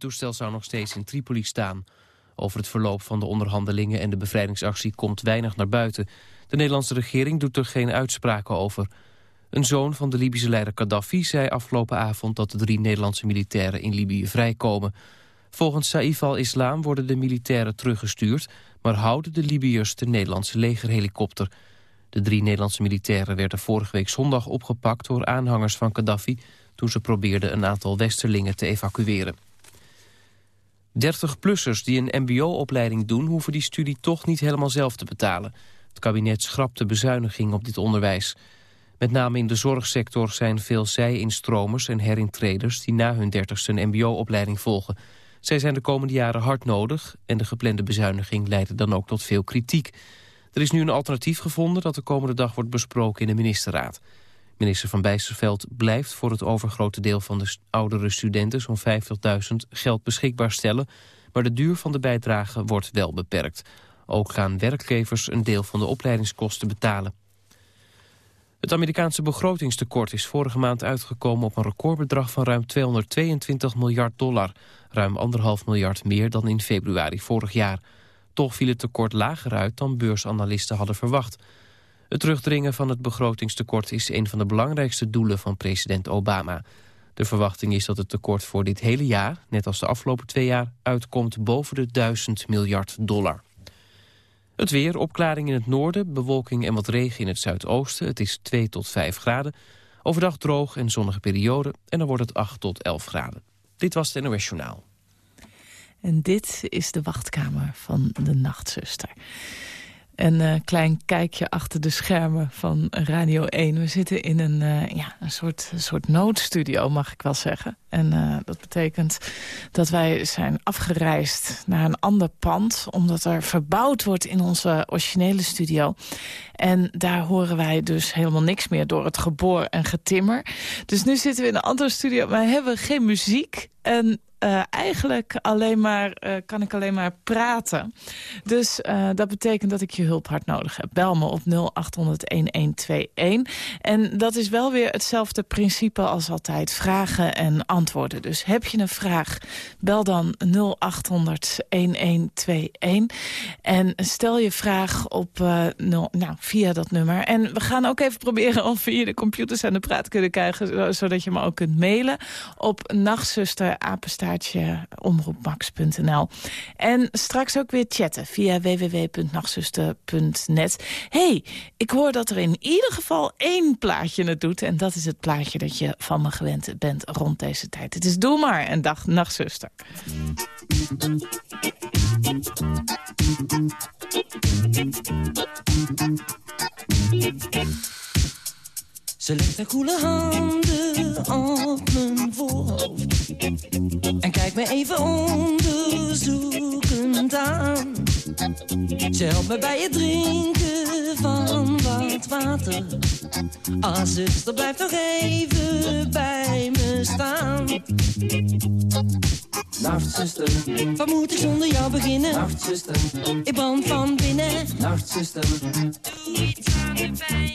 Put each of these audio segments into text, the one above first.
Het toestel zou nog steeds in Tripoli staan. Over het verloop van de onderhandelingen en de bevrijdingsactie komt weinig naar buiten. De Nederlandse regering doet er geen uitspraken over. Een zoon van de Libische leider Gaddafi zei afgelopen avond dat de drie Nederlandse militairen in Libië vrijkomen. Volgens Saif al-Islam worden de militairen teruggestuurd, maar houden de Libiërs de Nederlandse legerhelikopter. De drie Nederlandse militairen werden vorige week zondag opgepakt door aanhangers van Gaddafi toen ze probeerden een aantal westerlingen te evacueren. 30-plussers die een mbo-opleiding doen... hoeven die studie toch niet helemaal zelf te betalen. Het kabinet schrapt de bezuiniging op dit onderwijs. Met name in de zorgsector zijn veel zij-instromers en herintreders... die na hun dertigste een mbo-opleiding volgen. Zij zijn de komende jaren hard nodig... en de geplande bezuiniging leidde dan ook tot veel kritiek. Er is nu een alternatief gevonden dat de komende dag wordt besproken in de ministerraad. Minister Van Bijsterveld blijft voor het overgrote deel van de oudere studenten, zo'n 50.000, geld beschikbaar stellen. Maar de duur van de bijdrage wordt wel beperkt. Ook gaan werkgevers een deel van de opleidingskosten betalen. Het Amerikaanse begrotingstekort is vorige maand uitgekomen op een recordbedrag van ruim 222 miljard dollar. Ruim anderhalf miljard meer dan in februari vorig jaar. Toch viel het tekort lager uit dan beursanalisten hadden verwacht. Het terugdringen van het begrotingstekort is een van de belangrijkste doelen van president Obama. De verwachting is dat het tekort voor dit hele jaar, net als de afgelopen twee jaar, uitkomt boven de 1000 miljard dollar. Het weer, opklaring in het noorden, bewolking en wat regen in het zuidoosten. Het is 2 tot 5 graden. Overdag droog en zonnige periode en dan wordt het 8 tot 11 graden. Dit was het NOS Journaal. En dit is de wachtkamer van de nachtzuster. Een uh, klein kijkje achter de schermen van Radio 1. We zitten in een, uh, ja, een soort, soort noodstudio, mag ik wel zeggen. En uh, dat betekent dat wij zijn afgereisd naar een ander pand... omdat er verbouwd wordt in onze originele studio. En daar horen wij dus helemaal niks meer door het geboor en getimmer. Dus nu zitten we in een andere studio, maar hebben geen muziek... En uh, eigenlijk alleen maar, uh, kan ik alleen maar praten. Dus uh, dat betekent dat ik je hulp hard nodig heb. Bel me op 0800-1121. En dat is wel weer hetzelfde principe als altijd. Vragen en antwoorden. Dus heb je een vraag, bel dan 0800-1121. En stel je vraag op, no, nou, via dat nummer. En we gaan ook even proberen of we hier de computers aan de praat kunnen krijgen... zodat je me ook kunt mailen op omroepmax.nl. En straks ook weer chatten via www.nachtzuster.net. hey, ik hoor dat er in ieder geval één plaatje het doet. En dat is het plaatje dat je van me gewend bent rond deze tijd. Het is Doe maar en dag Nachtzuster. Ze legt haar koele handen op Kijkt me even onderzoekend aan Ze helpt me bij het drinken van wat water Ah, zuster, blijf toch even bij me staan Nacht, zuster. Wat moet ik zonder jou beginnen? Nacht, zuster. Ik brand van binnen. Nacht, zuster. Doe iets aan de pijn.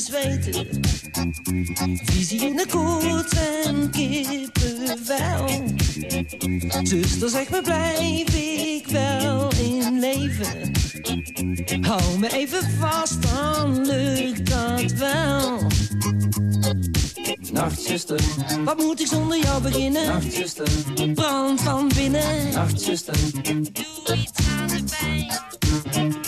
zweten. Visie in de koets en kippenvel. Zuster, zeg me, blijf ik wel in leven? Hou me even vast, dan lukt dat wel. Nachtzuster, wat moet ik zonder jou beginnen? Nachtzuster, brand van binnen. Nachtzuster, doe iets aan de pijn.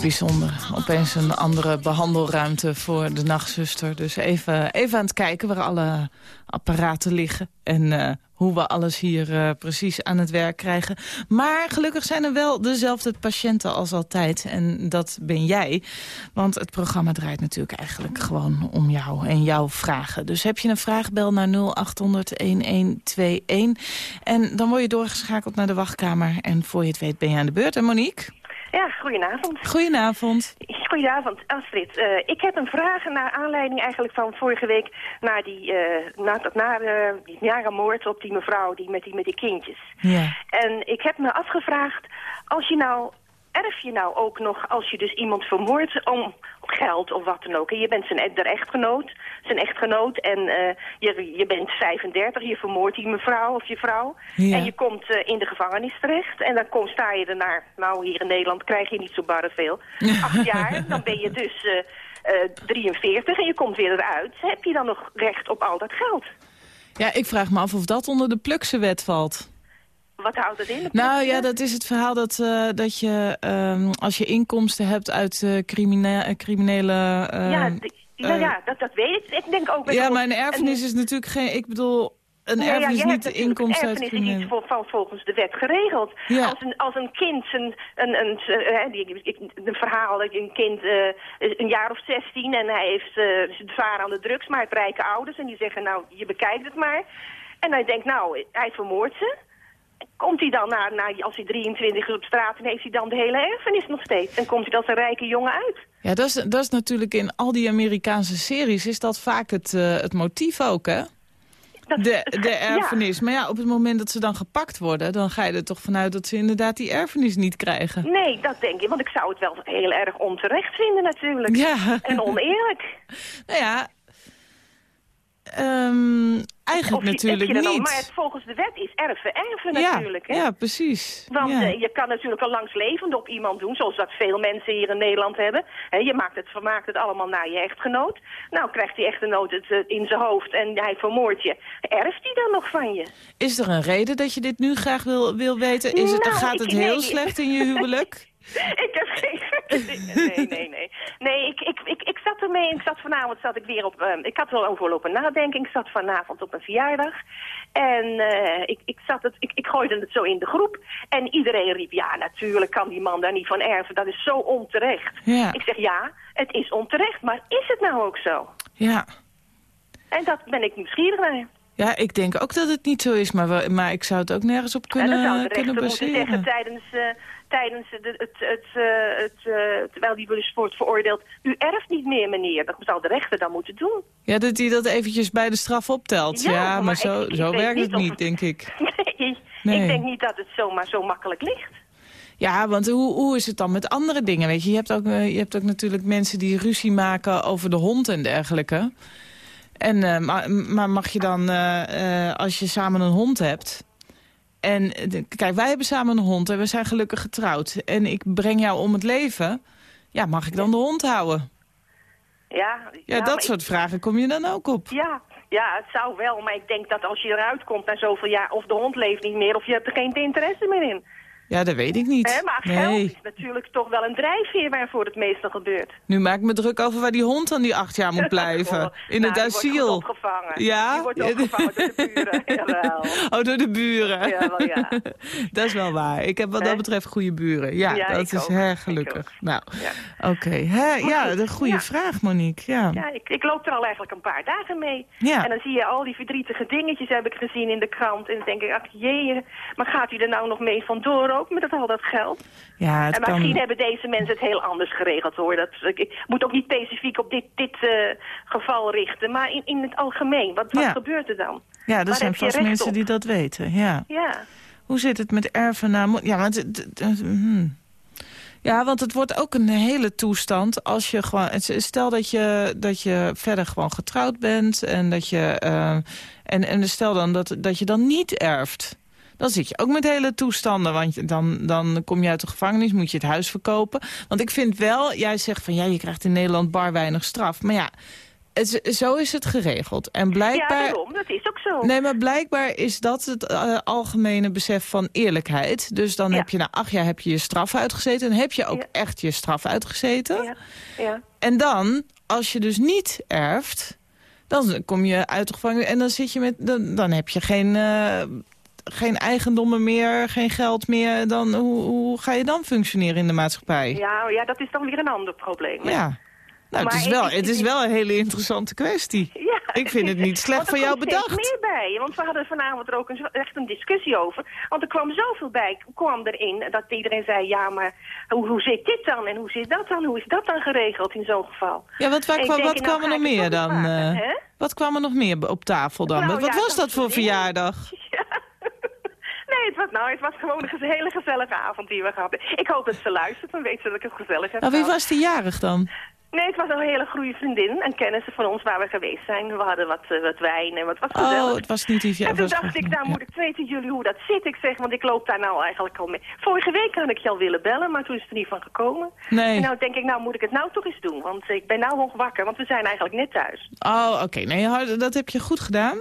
Bijzonder. Opeens een andere behandelruimte voor de nachtzuster. Dus even, even aan het kijken waar alle apparaten liggen. En eh, hoe we alles hier eh, precies aan het werk krijgen. Maar gelukkig zijn er wel dezelfde patiënten als altijd. En dat ben jij. Want het programma draait natuurlijk eigenlijk gewoon om jou en jouw vragen. Dus heb je een vraag, bel naar 0800-1121. En dan word je doorgeschakeld naar de wachtkamer. En voor je het weet ben je aan de beurt. En Monique? Ja, goedenavond. Goedenavond. Goedenavond, Astrid. Eh, ik heb een vraag naar aanleiding eigenlijk van vorige week... naar die, eh na, dat- die nare moord op die mevrouw die met, die met die kindjes. Ja. En ik heb me afgevraagd, als je nou... Erf je nou ook nog, als je dus iemand vermoordt om geld of wat dan ook... en je bent zijn e- echtgenoot, zijn echtgenoot... en eh, je, je bent 35, je vermoordt die mevrouw of je vrouw... Ja. en je komt eh, in de gevangenis terecht... en dan kom, sta je er naar, nou hier in Nederland krijg je niet zo barre veel... acht jaar, dan ben je dus eh, eh, 43 en je komt weer eruit... heb je dan nog recht op al dat geld? Ja, ik vraag me af of dat onder de Plukse wet valt. Wat houdt dat in? Nou ja, dat is het verhaal dat, eh, dat je ehm, als je inkomsten hebt uit eh, crimine eh, criminele... ja, d- ja, ja dat, dat weet ik. Ik denk ook... ja, maar een erfenis is natuurlijk geen... Ik bedoel, een Ja, ja, erfenis hebt niet de inkomsten uit erfenis is iets van volgens de wet geregeld. Ja. Als, een, als een kind een, een, die, ik- een verhaal dat een kind eh, een jaar of 16 en hij heeft eh zijn vader aan de drugs, maar hij heeft rijke ouders en die zeggen nou je bekijkt het maar. En hij denkt nou hij vermoordt ze. Komt hij dan na, na, als hij 23 is op straat en heeft hij dan de hele erfenis nog steeds? En komt hij als een rijke jongen uit? Ja, dat is, dat is natuurlijk in al die Amerikaanse series... is dat vaak het, eh, het motief ook, hè? Dat- De, het- de ja. erfenis. Maar ja, op het moment dat ze dan gepakt worden... dan ga je er toch vanuit dat ze inderdaad die erfenis niet krijgen. Nee, dat denk ik, want ik zou het wel heel erg onterecht vinden natuurlijk. Ja. En oneerlijk. Nou ja, ehm, eigenlijk je- natuurlijk dan- niet. maar het, volgens de wet is erven erven ja, natuurlijk. Hè? ja, precies. Want ja. eh, je kan natuurlijk een langslevende op iemand doen, zoals dat veel mensen hier in Nederland hebben. Hè, je maakt het, vermaakt het allemaal naar je echtgenoot. Nou krijgt die echtgenoot het eh, in zijn hoofd en hij vermoordt je. Erft hij dan nog van je? Is er een reden dat je dit nu graag wil, wil weten? Is het, Nou, gaat ik- het heel nee. slecht in je huwelijk? ik heb geen... Nee, nee, nee. Nee, ik, ik, ik, ik zat ermee. Ik zat vanavond zat ik weer op... ehm, ik had er wel over lopen nadenken. Ik zat vanavond op een verjaardag. En eh, ik, ik, zat het, ik, ik gooide het zo in de groep. En iedereen riep, ja, natuurlijk kan die man daar niet van erven. Dat is zo onterecht. Ja. Ik zeg, ja, het is onterecht. Maar is het nou ook zo? Ja. En dat ben ik nieuwsgierig naar. ja, ik denk ook dat het niet zo is, maar, maar ik zou het ook nergens op En dan zou kunnen, kunnen rechter moeten zeggen baseren. tijdens, eh, tijdens de, het, het, eh, het, eh, terwijl die dus wordt veroordeeld... u erft niet meer, meneer. Dat zou de rechter dan moeten doen. Ja, dat hij dat eventjes bij de straf optelt. Ja, Ja, maar, maar zo, ik- ik zo weet werkt niet het niet, het- denk ik. Nee, Nee. ik denk niet dat het zomaar zo makkelijk ligt. Ja, want hoe, hoe is het dan met andere dingen? Weet je, je hebt, ook, eh, je hebt ook natuurlijk mensen die ruzie maken over de hond en dergelijke. En, maar, maar mag je dan, als je samen een hond hebt... En kijk, wij hebben samen een hond en we zijn gelukkig getrouwd. En ik breng jou om het leven. Ja, mag ik dan de hond houden? Ja, Ja, dat soort vragen kom je dan ook op. Ja, ja, het zou wel, maar ik denk dat als je eruit komt na zoveel jaar... of de hond leeft niet meer of je hebt er geen interesse meer in. Ja, dat weet ik niet. Maar geld nee. is natuurlijk toch wel een drijfveer waarvoor het meestal gebeurt. Nu maak ik me druk over waar die hond dan die acht jaar moet blijven. In Nou, het die wordt asiel. opgevangen. Ja? Die wordt opgevangen door de buren, jawel. Oh, door de buren. Jawel, ja. dat is wel waar. Ik heb wat dat betreft goede buren. Ja, Ja, dat is Ik gelukkig. Nou, Ja. oké. Ja, een goede ja. vraag, Monique. Ja. Ja, ik, ik loop er al eigenlijk een paar dagen mee. Ja. En dan zie je al die verdrietige dingetjes heb ik gezien in de krant. En dan denk ik, ach jee, maar gaat u er nou nog mee vandoor ook met dat, al dat geld? ja, het en misschien hebben deze mensen het heel anders geregeld hoor. Dat, ik, moet ook niet specifiek op dit, dit eh, geval richten, maar in, in het algemeen. Wat, wat Ja. gebeurt er dan? Ja, er Waar zijn vast mensen op? die dat weten. Ja. Ja. Hoe zit het met erven na... mo- Ja, want... hmm. Ja, want het wordt ook een hele toestand als je gewoon... Stel dat je, dat je verder gewoon getrouwd bent en dat je... eh, en, en stel dan dat, dat je dan niet erft. Dan zit je ook met hele toestanden, want dan, dan kom je uit de gevangenis, moet je het huis verkopen. Want ik vind wel, jij zegt van ja, je krijgt in Nederland bar weinig straf. Maar ja, het, zo is het geregeld. En ja, blijkbaar... daarom. Dat is ook zo. Nee, maar blijkbaar is dat het eh, algemene besef van eerlijkheid. Dus dan Ja. heb je na acht jaar heb je je straf uitgezeten. En heb je ook Ja. echt je straf uitgezeten. Ja. Ja. En dan, als je dus niet erft, dan kom je uit de gevangenis. En dan, zit je met, dan, dan heb je geen, eh, geen eigendommen meer, geen geld meer. Dan, hoe, hoe ga je dan functioneren in de maatschappij? Ja, ja, dat is dan weer een ander probleem. hè? Ja. Nou, het is, wel, het is wel een hele interessante kwestie. Ja. Ik vind het niet slecht er van jou bedacht. meer bij. Want we hadden vanavond er ook een, echt een discussie over. Want er kwam zoveel bij, kwam erin, dat iedereen zei... ja, maar hoe, hoe zit dit dan en hoe zit dat dan? Hoe is dat dan geregeld in zo'n geval? Ja, wat, waar kwam, wat nou kwam er nog meer dan? eh? wat kwam er nog meer op tafel dan? Nou wat wat ja, was dat dat voor verjaardag? Ja. Nee, het was, nou, het was gewoon een hele gezellige avond die we gehad hebben. Ik hoop dat ze luistert, dan weet ze dat ik het gezellig heb Nou, wie was die jarig dan? Nee, het was een hele goede vriendin en kennissen van ons waar we geweest zijn. We hadden wat, eh, wat wijn en wat was gezellig. Oh, het was niet die En toen dacht ik, nou ja. moet ik weten jullie hoe dat zit. Ik zeg, want ik loop daar nou eigenlijk al mee. Vorige week had ik je al willen bellen, maar toen is het er niet van gekomen. Nee. En nou denk ik, nou moet ik het nou toch eens doen. Want ik ben nou nog wakker, want we zijn eigenlijk net thuis. Oh, oké. Nee, dat heb je goed gedaan.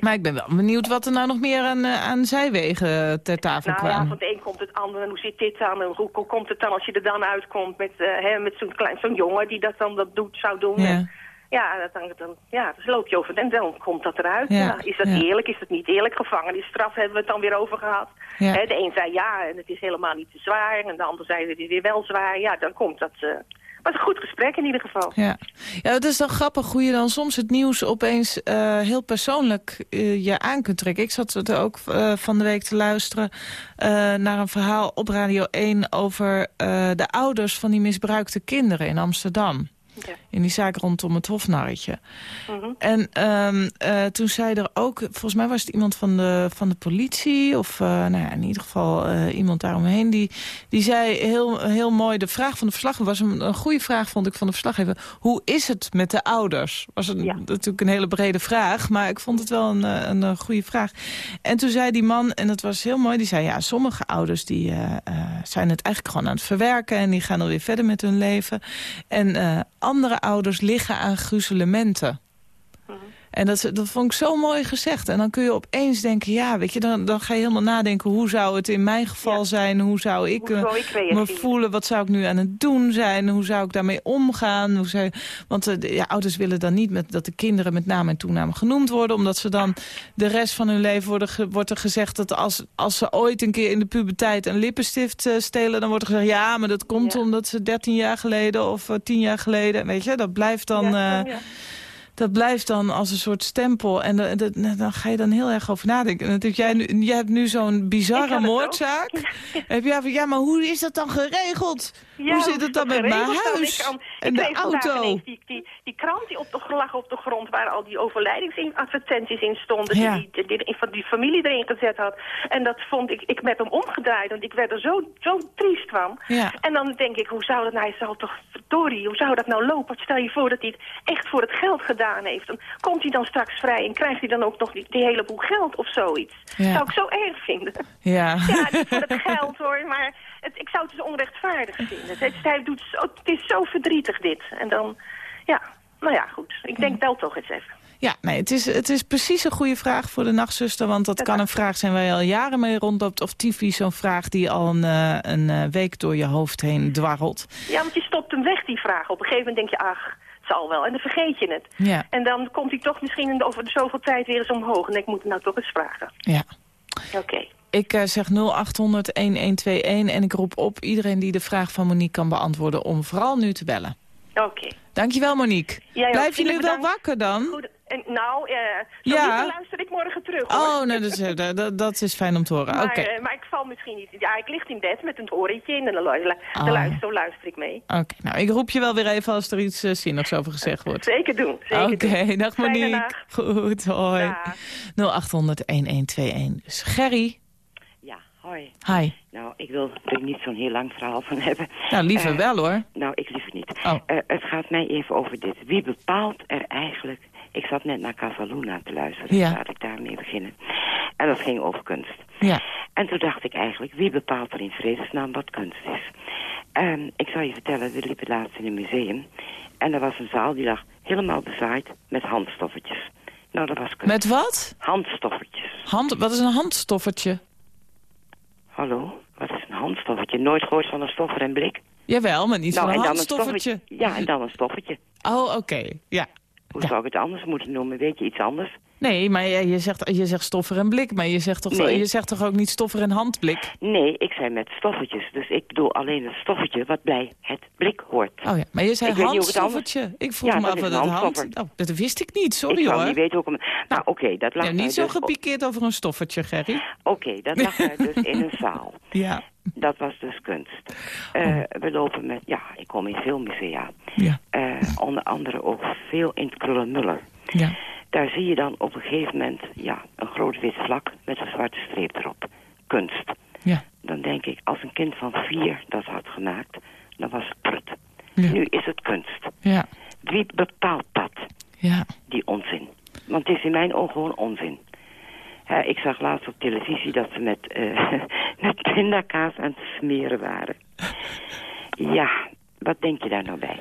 Maar ik ben wel benieuwd wat er nou nog meer aan, eh, aan zijwegen ter tafel Nou ja, kwam. van het een komt het ander. En hoe zit dit dan? En hoe, hoe komt het dan als je er dan uitkomt met, eh, hè, met zo'n klein zo'n jongen die dat dan dat doet, zou doen? Ja. En Ja, dat dan, dan, ja, dus loop je over en dan komt dat eruit. Ja, Ja, is dat ja. eerlijk? Is dat niet eerlijk? Gevangenisstraf hebben we het dan weer over gehad. Ja. Hè, de een zei ja en het is helemaal niet te zwaar. En de ander zei het is weer wel zwaar. Ja, dan komt dat... eh was een goed gesprek in ieder geval. Ja. ja, het is dan grappig hoe je dan soms het nieuws opeens eh, heel persoonlijk eh, je aan kunt trekken. Ik zat er ook eh, van de week te luisteren naar een verhaal op Radio 1 over de ouders van die misbruikte kinderen in Amsterdam. Ja. In die zaak rondom het hofnarretje. Mhm. En ehm, eh, toen zei er ook, volgens mij was het iemand van de, van de politie... of eh, nou ja, in ieder geval eh, iemand daaromheen... Die, die zei heel, heel mooi, de vraag van de verslaggever... was een, een goede vraag, vond ik, van de verslaggever. Hoe is het met de ouders? Was een, Ja. natuurlijk een hele brede vraag... maar ik vond het wel een, een, een goede vraag. En toen zei die man, en dat was heel mooi... die zei, ja, sommige ouders die, zijn het eigenlijk gewoon aan het verwerken... en die gaan alweer verder met hun leven. En andere ouders liggen aan gruzelementen. En dat, dat vond ik zo mooi gezegd. En dan kun je opeens denken, ja, weet je, dan, dan ga je helemaal nadenken... hoe zou het in mijn geval Ja. zijn? Hoe zou ik, Hoe eh, zou ik reageren? me voelen? Wat zou ik nu aan het doen zijn? Hoe zou ik daarmee omgaan? Hoe zou, want eh, de, ja, ouders willen dan niet met, dat de kinderen met naam en toename genoemd worden... omdat ze dan de rest van hun leven worden, ge- wordt er gezegd... dat als, als ze ooit een keer in de puberteit een lippenstift eh, stelen... dan wordt er gezegd, ja, maar dat komt Ja. omdat ze 13 jaar geleden of eh, 10 jaar geleden... weet je, dat blijft dan... dat blijft dan als een soort stempel. En da- da- da- dan ga je dan heel erg over nadenken. En natuurlijk, jij, hebt nu zo'n bizarre moordzaak. Heb jij van, ja, maar hoe is dat dan geregeld? Ja, Hoe zit het dan met mijn dan? huis Ik, kan- en ik de auto? Die, die, die krant die op de, lag op de grond waar al die overlijdingsadvertenties in stonden. Ja. Die, die, die, van die familie erin gezet had. En dat vond ik, ik heb hem omgedraaid, want ik werd er zo, zo triest van. Ja. En dan denk ik, hoe zou dat nou, hij zal toch, verdorie, hoe zou dat nou lopen? Stel je voor dat hij het echt voor het geld gedaan heeft. Dan komt hij dan straks vrij en krijgt hij dan ook nog die, die heleboel geld of zoiets. Ja. Zou ik zo erg vinden. Ja. Ja, niet voor het geld hoor, maar het, ik zou het dus onrechtvaardig vinden. Het, het- hij doet zo, het is zo verdrietig dit. En dan, ja, nou ja, goed. Ik denk wel toch eens even. Ja, nee, het is, het is precies een goede vraag voor de nachtzuster. Want dat kan een vraag zijn waar je al jaren mee rondloopt. Of typisch zo'n vraag die al een, eh, een eh, week door je hoofd heen dwarrelt. Ja, want je stopt hem weg, die vraag. Op een gegeven moment denk je, ach, het zal wel. En dan vergeet je het. Ja. En dan komt hij toch misschien over zoveel tijd weer eens omhoog. En ik moet hem nou toch eens vragen. Ja. Oké. Ik eh, zeg 0800-1121 en ik roep op iedereen die de vraag van Monique kan beantwoorden... om vooral nu te bellen. Oké. Dankjewel, Monique. Blijf je nu wel wakker dan? Goed. Nou, zo Ja. luister ik morgen terug, hoor. Oh, nou, dus, eh, dat- dat, is fijn om te horen. Oké. Maar, maar ik val misschien niet. Ja, ik lig in bed met een oortje in en dan, Oh. luister, zo luister ik mee. Oké, nou, ik roep je wel weer even als er iets zinnigs over gezegd wordt. Zeker doen. Zeker Oké, dag Monique. Goed, hoi. Dag. 0800-1121. Dus Gerry, hoi. hi. Nou, ik wil er niet zo'n heel lang verhaal van hebben. Nou, liever Eh, wel hoor. Nou, ik liever niet. Oh. Eh, het gaat mij even over dit. Wie bepaalt er eigenlijk... Ik zat net naar Casaluna te luisteren. Ja. Laat ik daarmee beginnen. En dat ging over kunst. Ja. En toen dacht ik eigenlijk, wie bepaalt er in vredesnaam wat kunst is? Ehm, ik zal je vertellen, we liepen laatst in een museum. En er was een zaal die lag helemaal bezaaid met handstoffertjes. Nou, dat was kunst. Met wat? Handstoffertjes. Hand, wat is een handstoffertje? Hallo? Wat is een handstoffertje? Nooit gehoord van een stoffer en blik? Jawel, maar niet nou, van en een. Ja, en dan een stoffertje. Oh, oké. Ja. Hoe Ja. zou ik het anders moeten noemen? Weet je iets anders? Nee, maar je, je, zegt, je zegt stoffer en blik, maar je zegt, toch, Nee. je zegt toch ook niet stoffer en handblik? Nee, ik zei met stoffertjes. Dus ik bedoel alleen het stoffertje wat bij het blik hoort. Oh ja, maar je zei Ik weet niet handstoffertje. Ik vroeg Ja, me dat af wat het hand... Oh, dat wist ik niet, sorry ik hoor. niet weten hoe ik hem... Nou, oké, dat lag Ja, niet zo dus... gepikeerd over een stoffertje, Gerry. Oké, dat lag daar dus in een zaal. Ja. Dat was dus kunst. Eh, We lopen met... Ja, ik kom in veel musea. Ja. Eh, onder andere ook veel in het Krullenmuller. Ja. Daar zie je dan op een gegeven moment ja, een groot wit vlak met een zwarte streep erop. Kunst. Ja. Dan denk ik, als een kind van vier dat had gemaakt, dan was het prut. Ja. Nu is het kunst. Ja. Wie bepaalt dat, Ja. die onzin? Want het is in mijn ogen gewoon onzin. Ik zag laatst op televisie dat ze met, eh met pindakaas aan het smeren waren. Ja, wat denk je daar nou bij?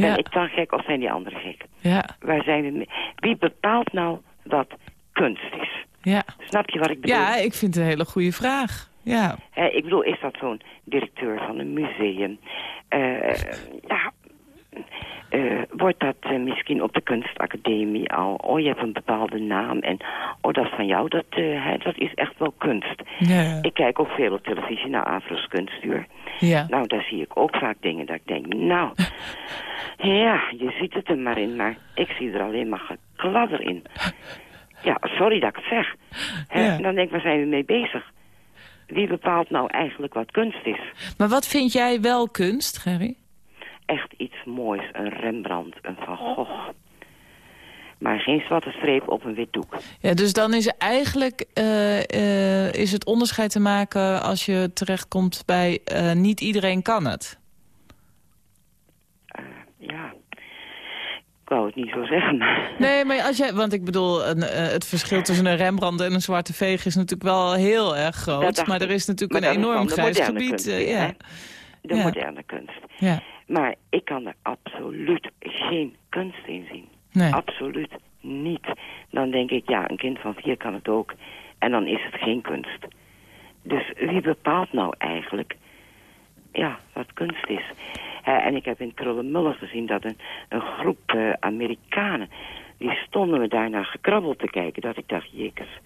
Ben Ja. ik dan gek of zijn die anderen gek? Ja. Waar zijn we mee? Wie bepaalt nou wat kunst is? Ja. Snap je wat ik bedoel? Ja, ik vind het een hele goede vraag. Ja. Hè, ik bedoel, is dat zo'n directeur van een museum? Eh, ja, eh, wordt dat eh, misschien op de kunstacademie al? Oh, je hebt een bepaalde naam en oh, dat is van jou, dat, eh, hè, dat is echt wel kunst. Ja. Ik kijk ook veel op televisie naar Afro's kunstuur. Ja. Nou, daar zie ik ook vaak dingen dat ik denk, nou, ja, je ziet het er maar in, maar ik zie er alleen maar gekladder in. Ja, sorry dat ik het zeg. Hè, Ja. Dan denk ik, waar zijn we mee bezig? Wie bepaalt nou eigenlijk wat kunst is? Maar wat vind jij wel kunst, Gerry? Echt iets moois, een Rembrandt, een Van Gogh. Maar geen zwarte streep op een wit doek. Ja, dus dan is eigenlijk eh, eh, is het onderscheid te maken als je terechtkomt bij eh, niet iedereen kan het. Ja, ik wou het niet zo zeggen, maar... Nee, maar als jij, want ik bedoel, een, eh, het verschil tussen een Rembrandt en een zwarte veeg is natuurlijk wel heel erg groot. Maar er is natuurlijk Maar een enorm grijs gebied. kunst ja. hè? De Ja. moderne kunst. Ja. Maar ik kan er absoluut geen kunst in zien. Nee. Absoluut niet. Dan denk ik, ja, een kind van vier kan het ook. En dan is het geen kunst. Dus wie bepaalt nou eigenlijk ja, wat kunst is? En ik heb in Krullenmuller gezien dat een, een groep eh, Amerikanen... die stonden me daarna gekrabbeld te kijken. Dat ik dacht, jekers,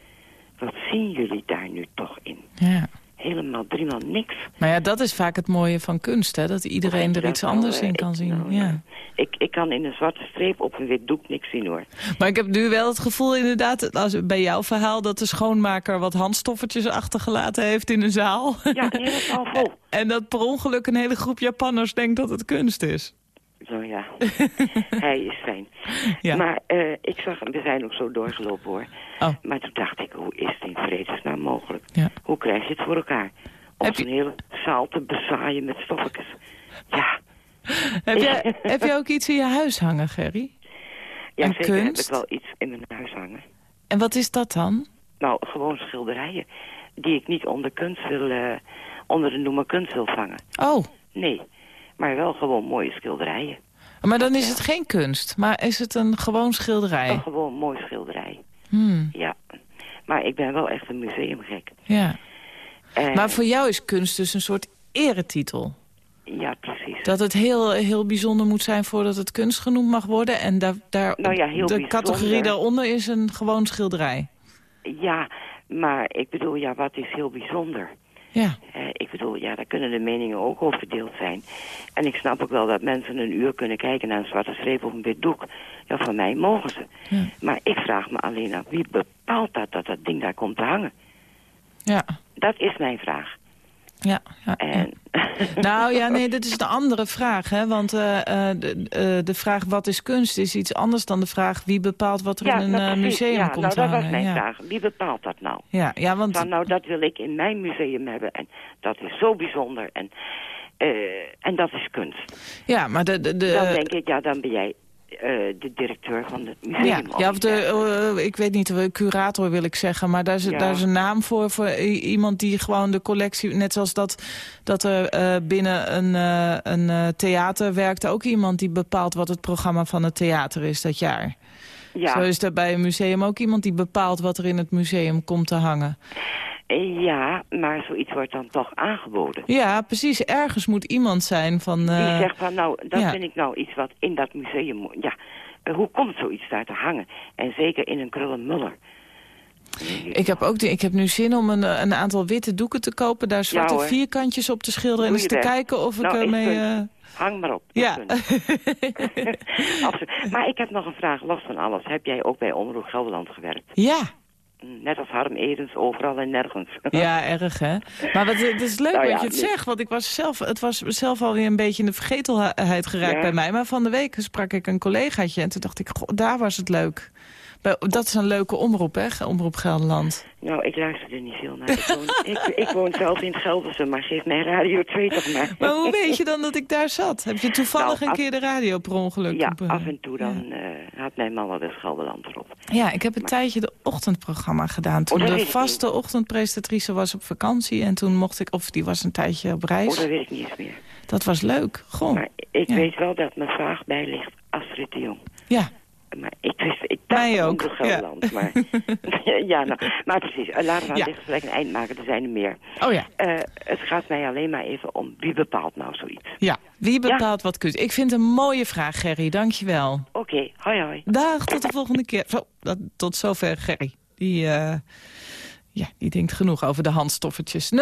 wat zien jullie daar nu toch in? Ja. Helemaal driemaal niks. Maar ja, dat is vaak het mooie van kunst, hè? Dat iedereen er iets anders in kan ik- zien. nou, ja. Ik, ik kan in een zwarte streep op een wit doek niks zien hoor. Maar ik heb nu wel het gevoel inderdaad, als, bij jouw verhaal... dat de schoonmaker wat handstoffertjes achtergelaten heeft in een zaal. Ja, nee, dat is al vol. en dat per ongeluk een hele groep Japanners denkt dat het kunst is. Zo ja, hij is fijn. Ja. Maar eh, ik zag, we zijn ook zo doorgelopen hoor. Oh. Maar toen dacht ik, hoe is het in vredesnaam mogelijk? Ja. Hoe krijg je het voor elkaar? Om je- zo'n hele zaal te bezaaien met stoffetjes. Ja, Heb, jij, heb ook iets in je huis hangen, Gerry? ja En zeker heb kunst? ik wel iets in mijn huis hangen. En wat is dat dan? Nou, gewoon schilderijen. Die ik niet onder kunst wil, eh, onder de noemer kunst wil vangen. Oh, Nee, maar wel gewoon mooie schilderijen. maar dan is het geen kunst. Maar is het een gewoon schilderij? Een gewoon mooi schilderij. Hmm, Ja. Maar ik ben wel echt een museumgek. ja. En- Maar voor jou is kunst dus een soort eretitel. Ja, precies. Dat het heel, heel bijzonder moet zijn voordat het kunst genoemd mag worden. En daar, daar, Nou ja, de bijzonder. categorie daaronder is een gewoon schilderij. Ja, maar ik bedoel, ja, wat is heel bijzonder? Ja, Eh, ik bedoel, ja, daar kunnen de meningen ook over verdeeld zijn. En ik snap ook wel dat mensen een uur kunnen kijken naar een zwarte streep op een wit doek. Ja, van mij mogen ze. Ja. Maar ik vraag me alleen af, wie bepaalt dat, dat dat ding daar komt te hangen? ja, Dat is mijn vraag. Ja. ja. En Nou ja, nee, dat is een andere vraag. Hè? Want eh, eh, de, eh, de vraag wat is kunst is iets anders dan de vraag wie bepaalt wat er ja, in een nou, museum ja, komt nou, dat hangen. was mijn vraag. Wie bepaalt dat nou? Ja, ja, want Van, nou, dat wil ik in mijn museum hebben. En dat is zo bijzonder. En, en dat is kunst. ja, maar de, de, de, dan denk ik, ja, dan ben jij de directeur van het museum. Ja, ja of de, eh, ik weet niet, de curator wil ik zeggen. Maar daar is, Ja. daar is een naam voor, voor iemand die gewoon de collectie... Net zoals dat, dat er eh, binnen een, eh, een eh, theater werkt ook iemand die bepaalt wat het programma van het theater is dat jaar. ja. Zo is er bij een museum ook iemand die bepaalt wat er in het museum komt te hangen. Eh, ja, maar zoiets wordt dan toch aangeboden. Ja, precies. Ergens moet iemand zijn van... Die eh, zegt van, nou, dat ja. vind ik nou iets wat in dat museum moet. Ja, eh, hoe komt zoiets daar te hangen? En zeker in een krullenmuller. Ik heb, ook ik heb nu zin om een, een aantal witte doeken te kopen... daar zwarte vierkantjes op te schilderen... en eens te kijken of ik Nou, ermee... eh, Hang maar op. ja. Maar ik heb nog een vraag, los van alles. Heb jij ook bij Omroep Gelderland gewerkt? ja. Net als Harm Edens, overal en nergens. Ja, erg hè. Maar wat, het is leuk Nou dat ja, je het nee. zegt. Want ik was zelf, het was zelf alweer een beetje in de vergetelheid geraakt Ja. bij mij. Maar van de week sprak ik een collegaatje. En toen dacht ik, goh, daar was het leuk. Dat is een leuke omroep, hè? Omroep Gelderland. Nou, ik luister er niet veel naar. Ik woon, ik, ik woon zelf in het Gelderse, maar geef mij Radio 2 toch maar. Maar hoe weet je dan dat ik daar zat? Heb je toevallig Nou, een keer de radio per ongeluk? Ja, op, eh, af en toe dan eh, had mijn man wel eens Gelderland erop. Ja, ik heb een tijdje de ochtendprogramma gedaan. Toen Oh, de vaste ochtendpresentatrice was op vakantie. En toen mocht ik, of die was een tijdje op Oh, reis. dat weet ik niet eens meer. Dat was leuk. Goh. Maar ik Ja. weet wel dat mijn vraag bij ligt Astrid de Jong. Ja, Maar ik wist, ik dacht Mij ook, Omroep ja. Maar, ja, nou, maar precies, eh, laten we aan Ja. dit gesprek een eind maken. Er zijn er meer. oh ja. Eh, het gaat mij alleen maar even om wie bepaalt nou zoiets. Ja, wie bepaalt wat kunst? Ik vind het een mooie vraag, Gerry. Dankjewel. Oké, hoi hoi. Dag, tot de volgende keer. Zo, dat, tot zover, Gerry. Die, eh, ja, die denkt genoeg over de handstoffertjes. 0800-1121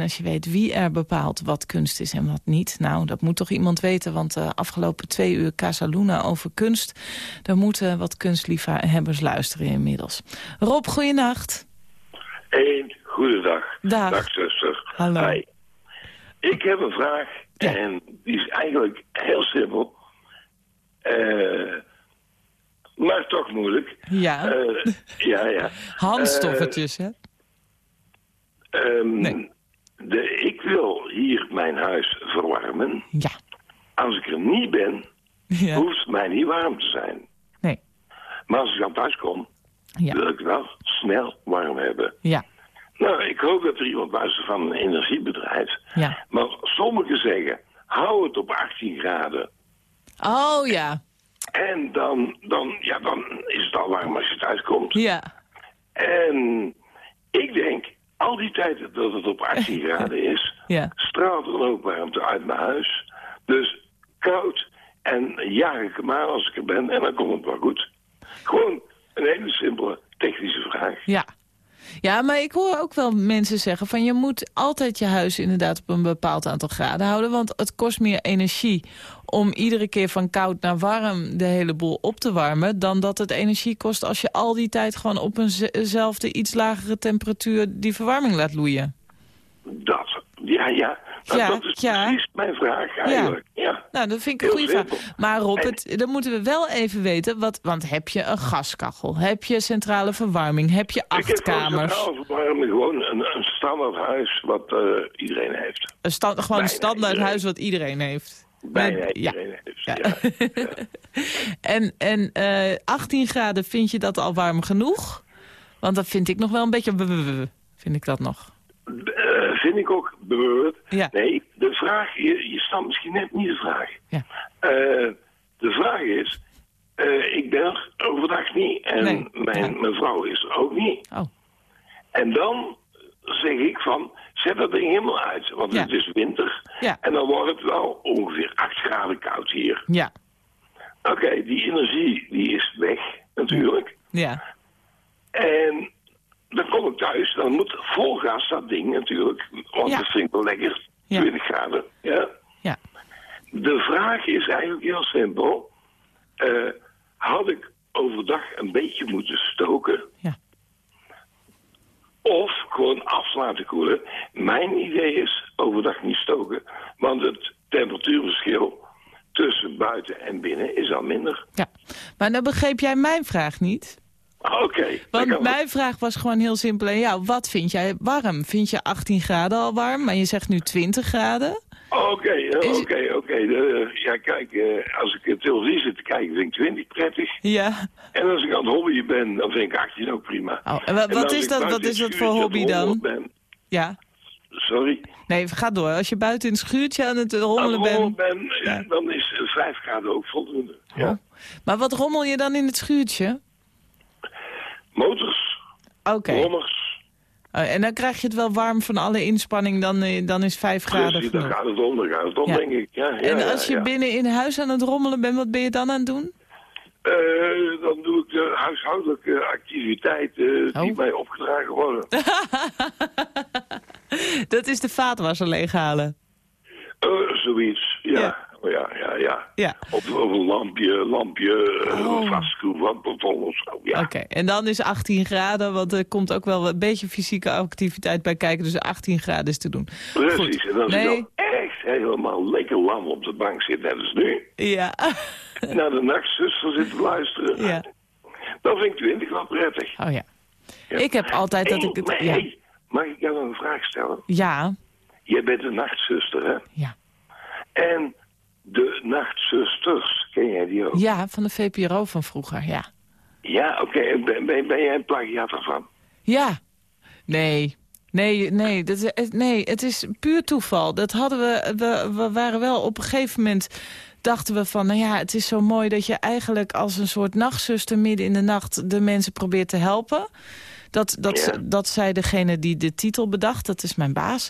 als je weet wie er bepaalt wat kunst is en wat niet. Nou, dat moet toch iemand weten, want de afgelopen twee uur Casa Luna over kunst... daar moeten wat kunstliefhebbers luisteren inmiddels. Rob, goeienacht. Eén, goedendag. Dag. Dag, zuster. Hallo. Hi. Ik heb een vraag Ja. en die is eigenlijk heel simpel. Eh, maar toch moeilijk. Ja, Eh, ja, ja. handstoffertjes, hè? Ehm, Nee. de, ik wil hier mijn huis verwarmen. Ja. Als ik er niet ben, ja. hoeft het mij niet warm te zijn. Nee. Maar als ik dan thuis kom, Ja. wil ik wel snel warm hebben. Ja. Nou, ik hoop dat er iemand luistert van een energiebedrijf. Ja. Maar sommigen zeggen, hou het op 18 graden. Oh ja. En dan, dan, ja, dan is het al warm als je thuis komt. Ja. En ik denk, al die tijd dat het op 18 graden is, Ja. straalt er ook warmte uit mijn huis. Dus koud en jaag ik hem aan als ik er ben en dan komt het wel goed. Gewoon een hele simpele technische vraag. Ja. Ja, maar ik hoor ook wel mensen zeggen van je moet altijd je huis inderdaad op een bepaald aantal graden houden. Want het kost meer energie om iedere keer van koud naar warm de hele boel op te warmen. Dan dat het energie kost als je al die tijd gewoon op eenzelfde iets lagere temperatuur die verwarming laat loeien. Dat, ja, ja. Ja, dat is ja. precies mijn vraag eigenlijk. Ja. Nou, dat vind ik een goede vraag. Maar Rob, het, dan moeten we wel even weten, wat, want heb je een gaskachel? Heb je centrale verwarming? Heb je Ik heb acht kamers? centraal verwarming, gewoon een, een standaard huis wat eh, iedereen heeft. Een gewoon een standaard iedereen. huis wat iedereen heeft. Bijna ja. iedereen heeft. Ja. Ja. En, en eh 18 graden, vind je dat al warm genoeg? Want dat vind ik nog wel een beetje... Vind ik dat nog. Vind ik ook. Ja. Nee, de vraag, je, je snapt misschien net niet de vraag. Ja. Eh, de vraag is, eh, ik ben er overdag niet en Nee. mijn, Ja. mijn vrouw is er ook niet. Oh, En dan zeg ik van, zet dat ding helemaal uit, want Ja. het is winter. En dan wordt het wel ongeveer 8 graden koud hier. ja. Oké, die energie die is weg natuurlijk. Ja. En dan kom ik thuis, dan moet vol gas dat ding natuurlijk. Want Ja. dat vind ik wel lekker, Ja. 20 graden. Ja. Ja. De vraag is eigenlijk heel simpel. Eh, had ik overdag een beetje moeten stoken? Ja. Of gewoon af laten koelen? Mijn idee is overdag niet stoken. Want het temperatuurverschil tussen buiten en binnen is al minder. ja. Maar dan begreep jij mijn vraag niet. Oké. Want mijn vraag was gewoon heel simpel aan jou. Wat vind jij warm? Vind je 18 graden al warm? Maar je zegt nu 20 graden? Oké, eh, oké, oké. Eh, Ja, kijk, eh, als ik televisie zit te kijken, vind ik 20 prettig. Ja. En als ik aan het hobbyen ben, dan vind ik 18 ook prima. Oh, en wa- En wat is dat- wat is dat voor hobby dan? Ben, Ja. sorry. Nee, ga door. Als je buiten in het schuurtje aan het rommelen rommelen bent. ben, ja, dan is eh, 5 graden ook voldoende. Ja. Oh. Maar wat rommel je dan in het schuurtje? Motors, Oké. rommers, Oh, en dan krijg je het wel warm van alle inspanning, dan, eh, dan is 5 graden precies, dan gaat het om, dan gaat het om, Ja. denk ik. Ja, ja, En als je binnen in huis aan het rommelen bent, wat ben je dan aan het doen? Eh, dan doe ik de huishoudelijke activiteiten die Oh. mij opgedragen worden. Dat is de vaatwasser leeghalen. Eh, zoiets, ja. Ja. Ja, ja, ja. ja. Of, of een lampje, lampje, Oh. plafond of zo, ja. Oké, en dan is 18 graden, want er komt ook wel een beetje fysieke activiteit bij kijken. Dus 18 graden is te doen. Precies, Goed. en als Nee. dan echt helemaal lekker lam op de bank zit, net als nu, Ja. naar de nachtzuster zit te luisteren, ja. dan vind ik 20 wel prettig. Oh ja. Ja. Ik heb altijd dat Hey, ik het... maar Ja. hey, mag ik jou een vraag stellen? Ja. Jij bent een nachtzuster, hè? Ja. En de nachtzusters, ken jij die ook? Ja, van de VPRO van vroeger, ja. Ja, oké. en Ben, ben, ben jij een plagiaat ervan? Ja. Nee. Nee, nee, dat, is- eh, nee, het is puur toeval. Dat hadden we, we, we waren wel op een gegeven moment dachten we van, nou ja, het is zo mooi dat je eigenlijk als een soort nachtzuster midden in de nacht de mensen probeert te helpen. Dat, dat, Ja. dat zei degene die de titel bedacht, dat is mijn baas.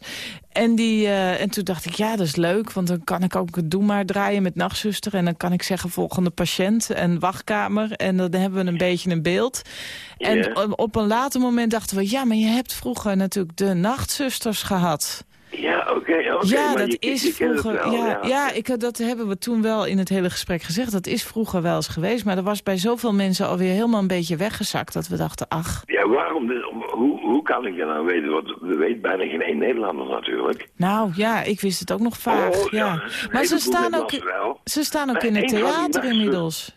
En, die, eh, en toen dacht ik, ja, dat is leuk, want dan kan ik ook het Doe maar draaien met nachtzuster. En dan kan ik zeggen volgende patiënt en wachtkamer. En dan hebben we een beetje een beeld. En Ja. op een later moment dachten we, ja, maar je hebt vroeger natuurlijk de nachtzusters gehad. Ja, oké. ja, dat je- is je vroeger. wel, ja, ja. ik, dat hebben we toen wel in het hele gesprek gezegd. Dat is vroeger wel eens geweest. Maar er was bij zoveel mensen alweer helemaal een beetje weggezakt. Dat we dachten, ach, Ja, waarom? om- hoe, hoe kan ik dat nou weten? Want we weet bijna geen één Nederlander natuurlijk. nou ja, ik wist het ook nog vaag. Oh, ja. ja. Maar ze staan ook, ze staan ook in het theater inmiddels.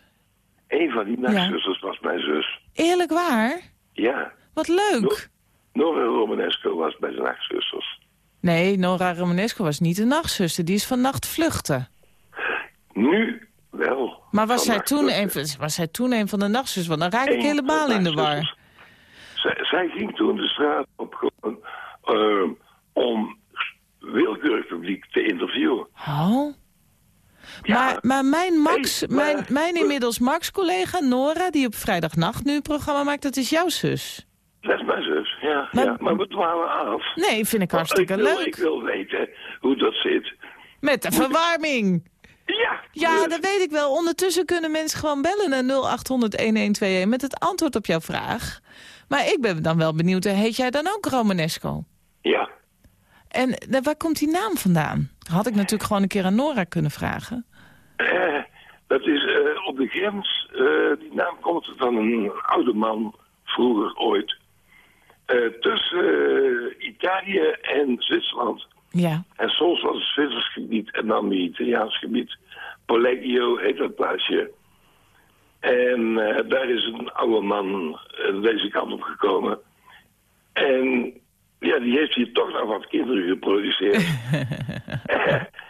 Een van die nachtzusters was mijn zus. Eerlijk waar? Ja. Wat leuk. Nora Romanesco was bij zijn nachtzusters. Nee, Nora Romanesco was niet een nachtzuster. Die is van nachtvluchten. Nu wel. Maar was zij, toen een, van- was zij toen een van de nachtzusters? Want dan raak ik helemaal in de war. Zij, zij ging toen de straat op gewoon, eh, om willekeurig publiek te interviewen. Oh. Ja. Maar, maar mijn Max, Hey, maar- mijn, mijn inmiddels Max-collega Nora, die op vrijdagnacht nu een programma maakt, dat is jouw zus. Dat is mijn zus, ja. Maar- ja. Maar we dwalen af. Nee, vind ik hartstikke ik wil, leuk. Ik wil weten hoe dat zit. Met de verwarming. Ja, Ja, dus- dat weet ik wel. Ondertussen kunnen mensen gewoon bellen naar 0800-1121 met het antwoord op jouw vraag. Maar ik ben dan wel benieuwd, heet jij dan ook Romanesco? Ja. En eh, waar komt die naam vandaan? Had ik natuurlijk gewoon een keer aan Nora kunnen vragen. Eh, dat is eh, op de grens. die naam komt van een oude man, vroeger ooit. Eh, tussen eh, Italië en Zwitserland. Ja, En soms was het Zwitsers gebied en dan weer Italiaans gebied. Poleggio heet dat plaatsje. En eh, daar is een oude man deze kant op gekomen. En ja, die heeft hier toch nog wat kinderen geproduceerd.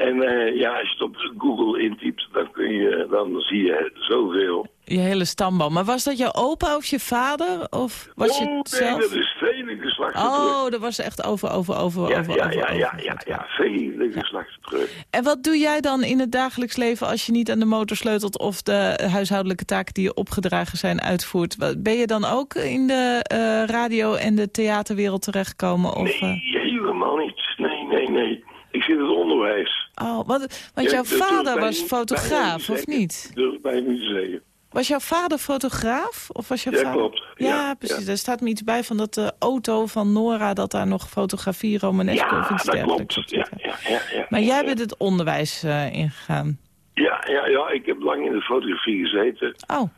en eh, ja, als je het op Google intypt, dan, kun je, dan zie je zoveel. je hele stamboom. Maar was dat jouw opa of je vader? Of was je oh het nee, zelf? dat is vele geslachten terug. Oh, dat was echt over, over, over, Ja, over, ja, over, ja, over. ja, ja, ja, vele geslachten terug. En wat doe jij dan in het dagelijks leven als je niet aan de motor sleutelt... of de huishoudelijke taken die je opgedragen zijn uitvoert? Ben je dan ook in de eh, radio- en de theaterwereld terechtgekomen? Of, eh? Nee, helemaal niet. Nee, nee, nee. Ik zit in het onderwijs. Oh, want, want Ja, jouw vader was fotograaf, of niet? Het bijna niet zeggen. Was jouw vader fotograaf? Of was jouw Ja, vader... klopt. Ja, Ja, precies. Er staat me iets bij van dat de auto van Nora... dat daar nog fotografie romanesco of Ja, iets dat dergelijks klopt. op Ja, zit. ja, ja, ja. Maar jij bent het onderwijs eh, ingegaan. Ja, ja, ja, ik heb lang in de fotografie gezeten. Oh,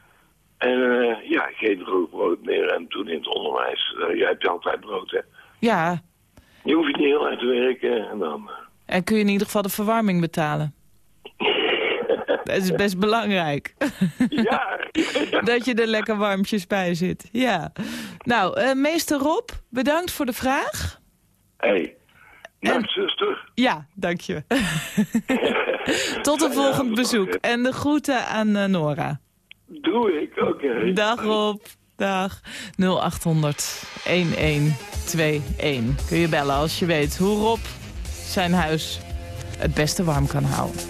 En eh, ja, ik ook brood meer en toen in het onderwijs. eh, jij hebt altijd brood, hè. ja. Je hoeft niet heel hard te werken en dan... En kun je in ieder geval de verwarming betalen? Dat is best belangrijk. ja, dat je er lekker warmtjes bij zit. Ja. Nou, eh, meester Rob, bedankt voor de vraag. hey. Nachtzuster. Ja, dank je. Tot een volgend bezoek. En de groeten aan eh, Nora. Doe ik, oké. Dag Rob. Dag. 0800 1121. Kun je bellen als je weet hoe Rob zijn huis het beste warm kan houden.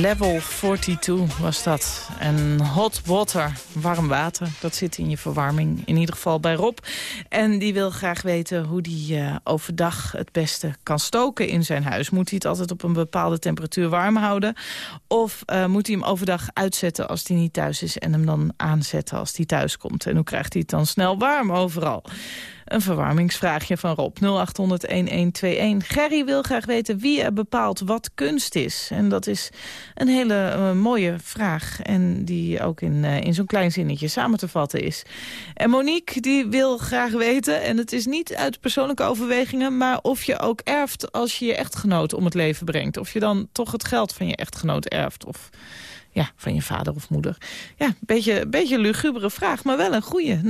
Level 42 was dat. En hot water, warm water, dat zit in je verwarming. In ieder geval bij Rob. En die wil graag weten hoe die uh, overdag het beste kan stoken in zijn huis. Moet hij het altijd op een bepaalde temperatuur warm houden? Of uh, moet hij hem overdag uitzetten als hij niet thuis is... en hem dan aanzetten als hij thuis komt? En hoe krijgt hij het dan snel warm overal? Een verwarmingsvraagje van Rob 0800-1121. Gerry wil graag weten wie er bepaalt wat kunst is. En dat is een hele uh, mooie vraag. En die ook in, uh, in zo'n klein zinnetje samen te vatten is. En Monique die wil graag weten, en het is niet uit persoonlijke overwegingen... maar of je ook erft als je je echtgenoot om het leven brengt. Of je dan toch het geld van je echtgenoot erft. Of ja, van je vader of moeder. Ja, een beetje, beetje lugubere vraag, maar wel een goeie. 0800-1121.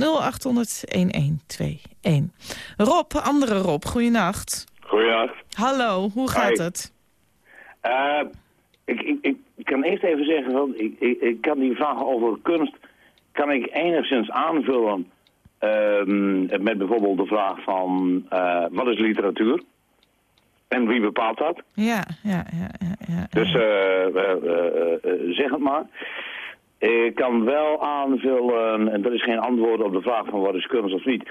Rob, andere Rob, goeienacht. Goeienacht. Hallo, hoe gaat Hi. het? Uh, ik, ik, ik kan eerst even zeggen, van, ik, ik, ik kan die vraag over kunst, kan ik enigszins aanvullen um, met bijvoorbeeld de vraag van, uh, wat is literatuur? En wie bepaalt dat? Ja, ja, ja. ja, ja dus uh, zeg het maar. Ik kan wel aanvullen, en dat is geen antwoord op de vraag van wat is kunst of niet.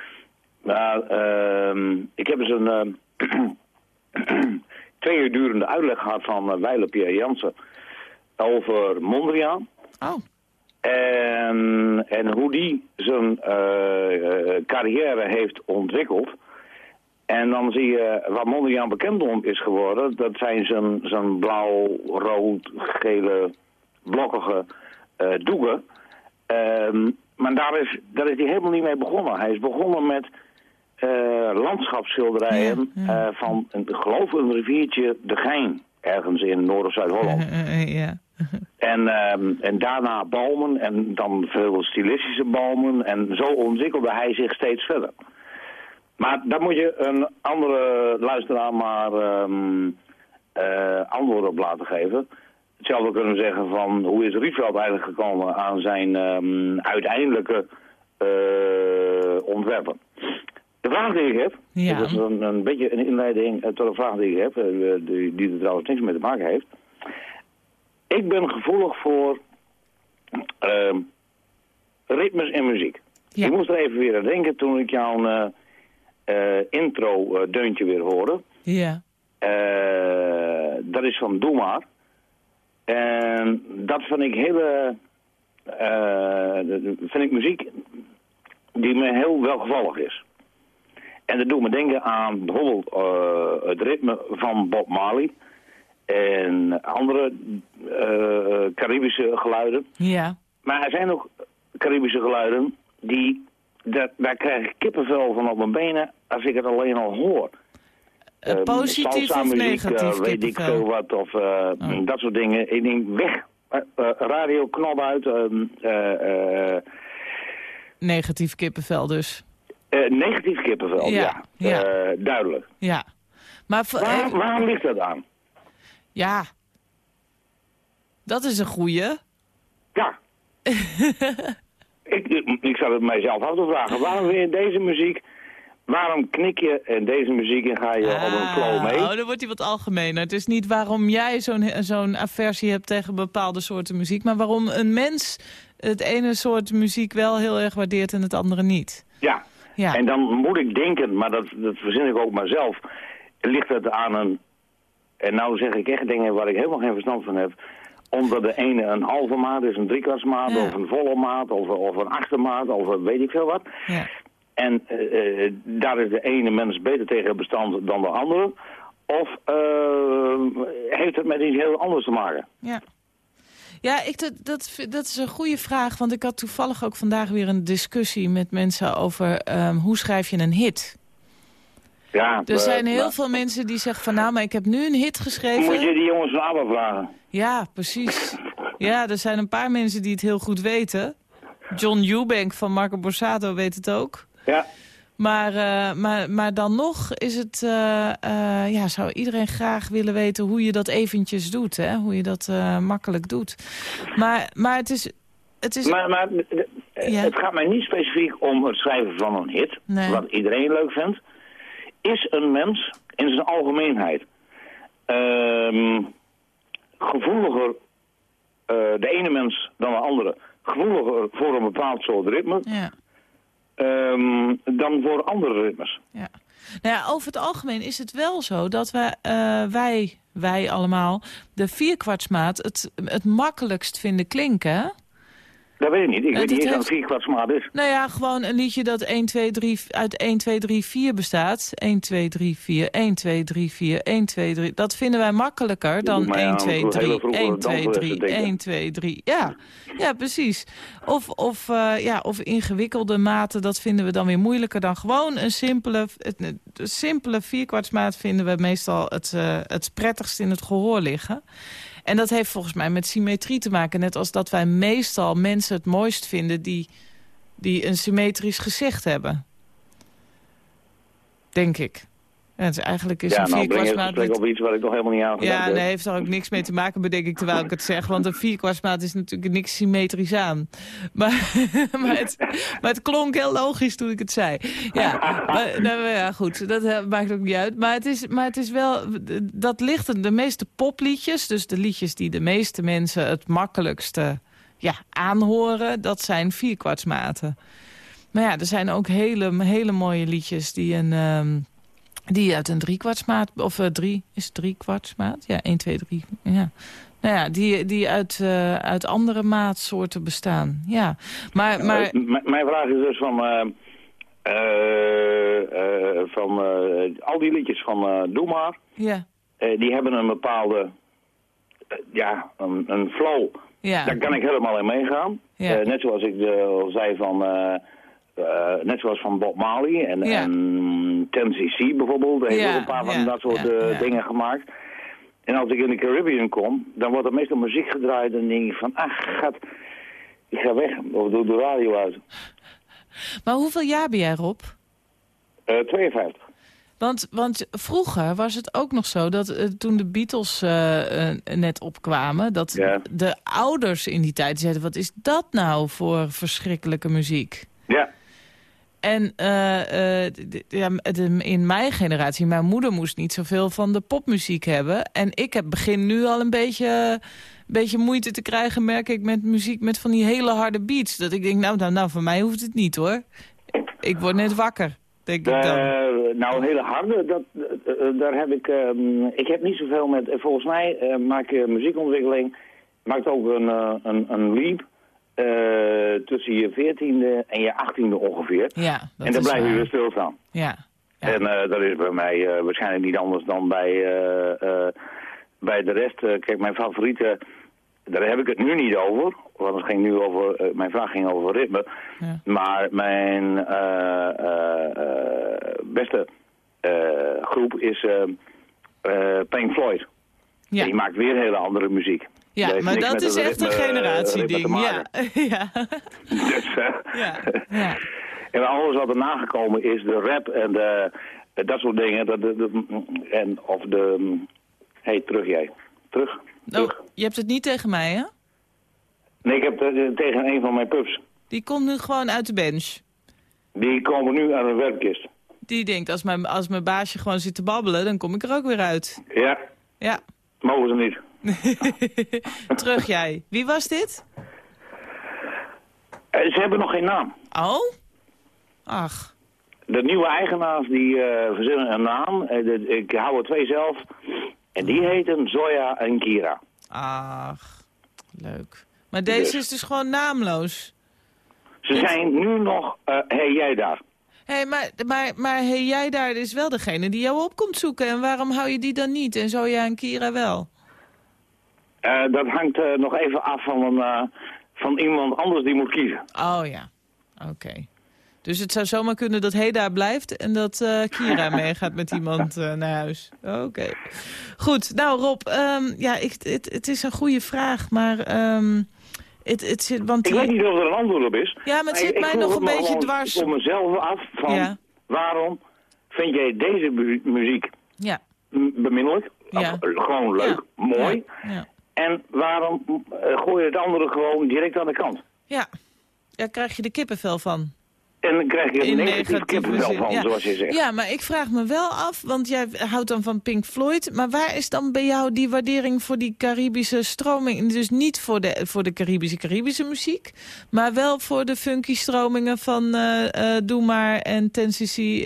Maar ehm, ik heb eens een twee uur durende uitleg gehad van Weile Pierre Jansen over Mondriaan. Oh. En, en hoe die zijn uh, carrière heeft ontwikkeld. En dan zie je wat Mondriaan bekend om is geworden. Dat zijn zijn, zijn blauw, rood, gele, blokkige uh, doeken. Um, maar daar is, daar is hij helemaal niet mee begonnen. Hij is begonnen met uh, landschapsschilderijen ja, ja. Uh, van, een, geloof een riviertje, de Gein, ergens in Noord- of Zuid-Holland. ja. en, um, en daarna bomen en dan veel stilistische bomen. En zo ontwikkelde hij zich steeds verder. Maar daar moet je een andere luisteraar maar um, uh, antwoord op laten geven. Hetzelfde kunnen we zeggen van hoe is Rietveld eigenlijk gekomen aan zijn um, uiteindelijke uh, ontwerpen. De vraag die ik heb, ja. dat is een, een beetje een inleiding tot de vraag die ik heb, uh, die, die er trouwens niks mee te maken heeft. Ik ben gevoelig voor uh, ritmes in muziek. Ja. Ik moest er even weer aan denken toen ik jouw intro-deuntje weer hoorde. Ja. dat is van Doe Maar. En dat vind ik hele... vind ik muziek die me heel welgevallig is. En dat doet me denken aan bijvoorbeeld uh, het ritme van Bob Marley. En andere uh, Caribische geluiden. Ja. Maar er zijn ook Caribische geluiden die... Dat, daar krijg ik kippenvel van op mijn benen als ik het alleen al hoor. Uh, positief of negatief weet ik veel wat, of oh. dat soort dingen. Ik denk, weg. radio, knop uit. ehm, negatief kippenvel dus. Uh, negatief kippenvel, ja. ja. ja. Uh, duidelijk. Ja. Maar Waar, waarom ligt dat aan? Ja. Dat is een goeie. Ja. ik, ik zal het mijzelf af te vragen. Waarom je deze muziek... Waarom knik je in deze muziek en ga je ah, op een flow mee? Oh, dan wordt hij wat algemener. Het is niet waarom jij zo'n zo'n aversie hebt tegen bepaalde soorten muziek... maar waarom een mens het ene soort muziek wel heel erg waardeert en het andere niet. Ja, ja. en dan moet ik denken, maar dat, dat verzin ik ook maar zelf... ligt het aan een... En nou zeg ik echt dingen waar ik helemaal geen verstand van heb... omdat de ene een halve maat is, een driekwartsmaat... Ja. of een volle maat, of, of een achtermaat, of weet ik veel wat... Ja. En uh, daar is de ene mens beter tegen bestand dan de andere. Of uh, heeft het met iets heel anders te maken? Ja. Ja, ik, dat, dat, dat is een goede vraag. Want ik had toevallig ook vandaag weer een discussie met mensen over um, hoe schrijf je een hit. Ja, er zijn heel maar, veel mensen die zeggen van nou, maar ik heb nu een hit geschreven. Moet je die jongens van ABBA vragen? Ja, precies. Ja, er zijn een paar mensen die het heel goed weten. John Eubank van Marco Borsato weet het ook. Ja. Maar, uh, maar, maar dan nog is het, uh, uh, ja, zou iedereen graag willen weten hoe je dat eventjes doet. Hè? Hoe je dat makkelijk doet. Maar, maar het is... Het, is... Maar, maar ja. het gaat mij niet specifiek om het schrijven van een hit. Nee. Wat iedereen leuk vindt. Is een mens in zijn algemeenheid um, gevoeliger eh, de ene mens dan de andere gevoeliger voor een bepaald soort ritme Ja. ehm, dan voor andere ritmes. Ja. Nou ja, over het algemeen is het wel zo dat wij, eh, wij, wij allemaal de vierkwartsmaat het, het makkelijkst vinden klinken. Dat weet ik niet. Ik Het- weet niet eens wat heeft- vierkwartsmaat is. Nou ja, gewoon een liedje dat 1, 2, 3, uit 1, 2, 3, 4 bestaat. 1, 2, 3, 4, 1, 2, 3, 4, 1, 2, 3. Dat vinden wij makkelijker dan doet mij 1, aan 2, hele 3, vroege 1, 2, danslessen 3, denken. 1, 2, 3. Ja, ja precies. Of, of, uh, ja, of ingewikkelde maten, dat vinden we dan weer moeilijker dan gewoon een simpele, een simpele vierkwartsmaat vinden we meestal het, uh, het prettigst in het gehoor liggen. En dat heeft volgens mij met symmetrie te maken. Net als dat wij meestal mensen het mooist vinden die, die een symmetrisch gezicht hebben. Denk ik. En het is eigenlijk is ja, een nou vierkwartsmaat... gesprek op iets waar ik nog helemaal niet aan gedacht Ja, heb. nee, heeft er ook niks mee te maken, bedenk ik terwijl ik het zeg. Want een vierkwartsmaat is natuurlijk niks symmetrisch aan. Maar, maar, het, maar het klonk heel logisch toen ik het zei. Ja, maar, nou, ja goed, dat eh, maakt ook niet uit. Maar het is, maar het is wel, dat ligt de meeste popliedjes, dus de liedjes die de meeste mensen het makkelijkste ja, aanhoren, dat zijn vierkwartsmaten. Maar ja, er zijn ook hele, hele mooie liedjes die een... Um, die uit een driekwartsmaat, of uh, drie, is het driekwartsmaat? Ja, 1, 2, 3, ja. Nou ja, die, die uit, uh, uit andere maatsoorten bestaan, ja. Maar, maar... Mijn vraag is dus van... van al die liedjes van Doe Maar... Ja. die hebben een bepaalde... ja, een, een flow. Ja. Daar kan ik helemaal in meegaan. Ja. net zoals ik al zei van... Net zoals van Bob Marley en, ja. en Tennessee bijvoorbeeld. Heeft ja, ook een paar van ja, dat soort ja, uh, dingen gemaakt. En als ik in de Caribbean kom, dan wordt er meestal muziek gedraaid. En dan denk ik van, ach, gaat, ik ga weg. Of doe de radio uit. Maar hoeveel jaar ben jij, Rob? Uh, 52. Want, want vroeger was het ook nog zo dat uh, toen de Beatles uh, net opkwamen... dat ja. de ouders in die tijd zeiden... wat is dat nou voor verschrikkelijke muziek? Ja. En ja, in mijn generatie, mijn moeder moest niet zoveel van de popmuziek hebben. En ik heb begin nu al een beetje, beetje moeite te krijgen, merk ik, met muziek met van die hele harde beats. Dat ik denk, nou, nou, nou voor mij hoeft het niet hoor. Ik word net wakker. Denk ik dan. Uh, nou, hele harde, dat, daar heb ik... Uh, ik heb niet zoveel met... Volgens mij maak muziekontwikkeling... maakt ook een, een, een leap... tussen je veertiende en je achttiende ongeveer. Ja, dat en dan blijf je weer stilstaan. Ja. ja. En dat is bij mij waarschijnlijk niet anders dan bij, bij de rest. kijk, mijn favoriete... Daar heb ik het nu niet over, want het ging nu over, uh, mijn vraag ging over ritme. Ja. Maar mijn uh, uh, beste groep is Pink Floyd. Ja. Die maakt weer hele andere muziek. Ja, maar dat is echt een generatieding. Ja. ja. dus, ja. ja. En alles wat er nagekomen is, de rap en de, dat soort dingen. Dat, de, de, en, of de... Hé, hey, terug jij. Terug. Oh, je hebt het niet tegen mij, hè? Nee, ik heb het tegen een van mijn pups. Die komt nu gewoon uit de bench. Die komen nu aan een werkkist. Die denkt, als mijn, als mijn baasje gewoon zit te babbelen, dan kom ik er ook weer uit. Ja. Ja. Mogen ze niet. Terug jij. Wie was dit? Uh, ze hebben nog geen naam. Oh? Ach. De nieuwe eigenaars die uh, verzinnen een naam. De, ik hou er twee zelf. En die heten Zoya en Kira. Ach, leuk. Maar deze dus. is dus gewoon naamloos. Ze Dit... zijn nu nog, uh, hey jij daar. Hé, hey, maar, maar, maar hey, jij daar is wel degene die jou op komt zoeken. En waarom hou je die dan niet? En Zoya en Kira wel? Uh, dat hangt uh, nog even af van, een, van iemand anders die moet kiezen. Oh ja, oké. Okay. Dus het zou zomaar kunnen dat daar blijft en dat uh, Kira meegaat met iemand uh, naar huis. Oké. Okay. Goed, nou Rob, um, ja, ik, het, het is een goede vraag, maar... Um, het, het zit, want ik weet niet of er een antwoord op is. Ja, maar het zit ik, mij ik nog een beetje gewoon dwars. voor mezelf af van ja. waarom vind jij deze mu muziek ja. beminnelijk? Ja. Of, gewoon leuk, ja. mooi. En waarom uh, gooi je het andere gewoon direct aan de kant? Ja, daar krijg je de kippenvel van. En dan krijg je In een negatief negatieve kippenvel zin, van, ja. zoals je zegt. Ja, maar ik vraag me wel af, want jij houdt dan van Pink Floyd... maar waar is dan bij jou die waardering voor die Caribische stroming? Dus niet voor de, voor de Caribische Caribische muziek... maar wel voor de funky stromingen van eh eh Doe Maar en Ten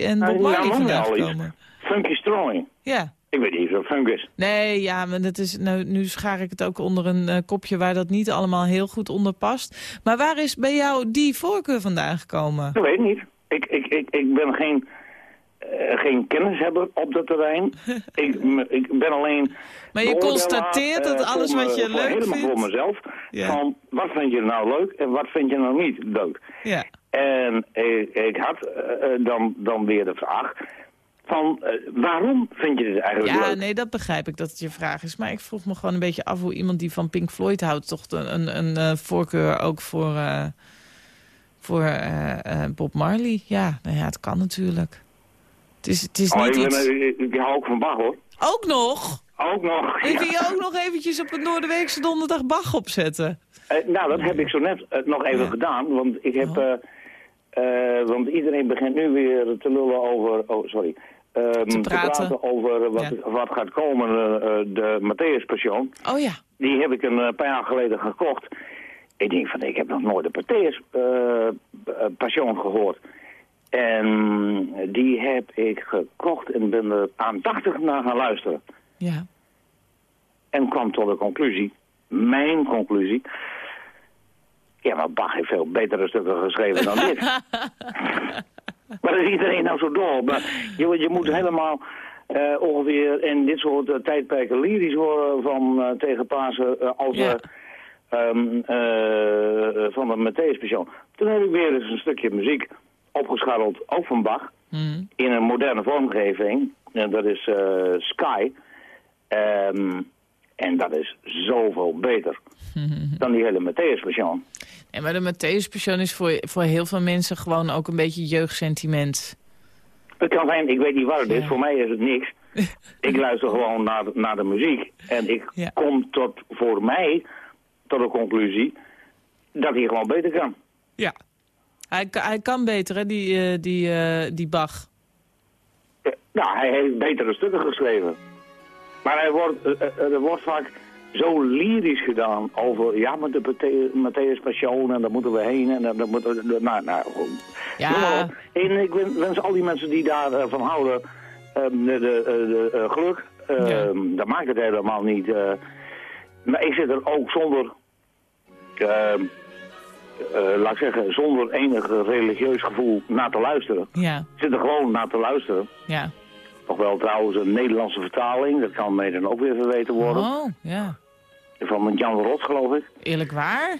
en Bob Marley nou, vandaan al iets. gekomen. Funky strooing. Ja. Ik weet niet funk is. Nee, ja, maar dat is, nou, nu schaar ik het ook onder een eh, kopje waar dat niet allemaal heel goed onder past. Maar waar is bij jou die voorkeur vandaan gekomen? Dat weet ik niet. Ik, ik, ik, ik ben geen, eh, geen kennishebber op dat terrein. ik, ik ben alleen... Maar je constateert dat eh, alles wat me- je voor- leuk helemaal vindt? voor mezelf. Ja. Van, wat vind je nou leuk en wat vind je nou niet leuk? Ja. En ik, ik had dan, dan weer de vraag van, eh, waarom vind je dit eigenlijk Ja, leuk? nee, dat begrijp ik dat het je vraag is. Maar ik vroeg me gewoon een beetje af hoe iemand die van Pink Floyd houdt... toch een, een, een eh, voorkeur ook voor, eh, voor Bob Marley. Ja, nou ja, het kan natuurlijk. Het is, het is Oh, niet ik, iets... ik, ik hou ook van Bach hoor. Ook nog? Ook nog. Wil ja. je ook nog eventjes op een Noorderweekse donderdag Bach opzetten? Nou, dat heb ik zo net nog even Ja. gedaan, want ik heb... Oh. want iedereen begint nu weer te lullen over... Oh, sorry. Ehm, te, praten. over wat, Ja. wat gaat komen, eh, de Matthäus Passion. Oh ja. Die heb ik een eh, paar jaar geleden gekocht. Ik denk van, ik heb nog nooit de Matthäus eh, Passion gehoord. En die heb ik gekocht en ben er aandachtig naar gaan luisteren. Ja. En kwam tot de conclusie, mijn conclusie... Ja, maar Bach heeft veel betere stukken geschreven dan dit. maar dat is iedereen nou zo dol. Maar je, je moet helemaal eh, ongeveer in dit soort eh, tijdperken lyrisch worden van eh, tegen Pasen als Ja. eh, ehm, eh, van de Matthäus Passion. Toen heb ik weer eens een stukje muziek opgescharreld, ook van Bach, Hm. in een moderne vormgeving. En dat is Sky. Ehm, en dat is zoveel beter dan die hele Matthäus Passion. Nee, maar de Matthäus Passion is voor, voor heel veel mensen gewoon ook een beetje jeugdsentiment. Het kan zijn, ik weet niet waar het is, Ja. voor mij is het niks. ik luister gewoon naar, de- naar de muziek. En ik Ja. kom tot, voor mij tot de conclusie dat hij gewoon beter kan. Ja. Hij, hij kan beter, hè, die, eh, die, eh, die Bach. Nou, hij heeft betere stukken geschreven. Maar hij wordt, eh, eh, er wordt vaak zo lyrisch gedaan over, ja, maar de Matthä- Matthäus Passion en daar moeten we heen en daar moeten we, nou, nou, goed. Ja. En ik wen- wens al die mensen die daarvan van houden eh, de, de, de, eh, geluk. Eh, Ja. Dat maakt het helemaal niet. eh. maar ik zit er ook zonder, eh, eh, laat ik zeggen, zonder enig religieus gevoel naar te luisteren. Ja, Ik zit er gewoon naar te luisteren. ja. Nog wel trouwens een Nederlandse vertaling, dat kan mij dan ook weer verweten worden. Oh, ja. Van Jan de Rot, geloof ik. Eerlijk waar?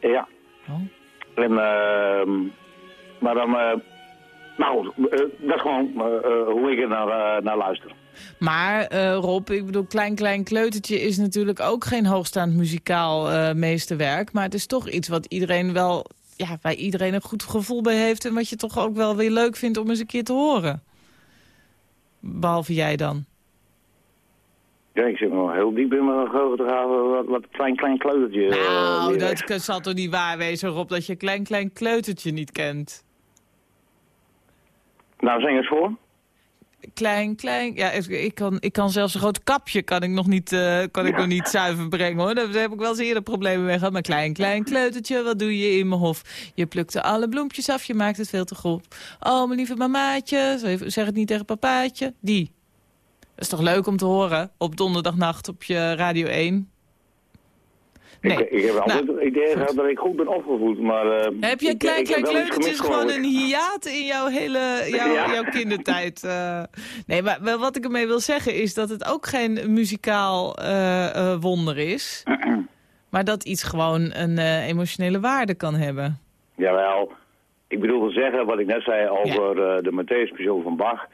Ja. Oh. En, ehm maar dan, eh nou goed, eh, dat is gewoon eh, hoe ik er naar, naar luister. Maar Rob, ik bedoel, Klein Klein Kleutertje is natuurlijk ook geen hoogstaand muzikaal eh, meesterwerk. Maar het is toch iets wat iedereen wel, ja, waar iedereen een goed gevoel bij heeft. En wat je toch ook wel weer leuk vindt om eens een keer te horen. Behalve jij dan. Ja, ik zit nog heel diep in mijn geheugen te gaan wat, wat klein, klein kleutertje. eh, Nou, weer dat zal toch niet waar wezen, Rob, dat je Klein Klein Kleutertje niet kent. Nou, zing eens voor. Klein, klein. Ja, ik, kan, ik kan zelfs een groot kapje kan ik nog niet, eh, kan ik nog niet zuiver brengen hoor. Daar heb ik wel eens eerder problemen mee gehad. Maar klein, klein kleutertje, wat doe je in mijn hof? Je plukte alle bloempjes af, je maakt het veel te grof. Oh, mijn lieve mamaatje, zeg het niet tegen papaatje. Die. Dat is toch leuk om te horen op donderdagnacht op je Radio 1? Nee. Ik, ik heb altijd Nou, het idee gehad dat ik goed ben opgevoed, maar... eh, Heb je ik- klein, klein gemist, gewoon een hiaat in jouw hele jouw, Ja. jouw kindertijd? eh. nee, maar wat ik ermee wil zeggen is dat het ook geen muzikaal eh, wonder is. maar dat iets gewoon een emotionele waarde kan hebben. Jawel. Ik bedoel te zeggen, wat ik net zei over de Matthäus Passion van Bach...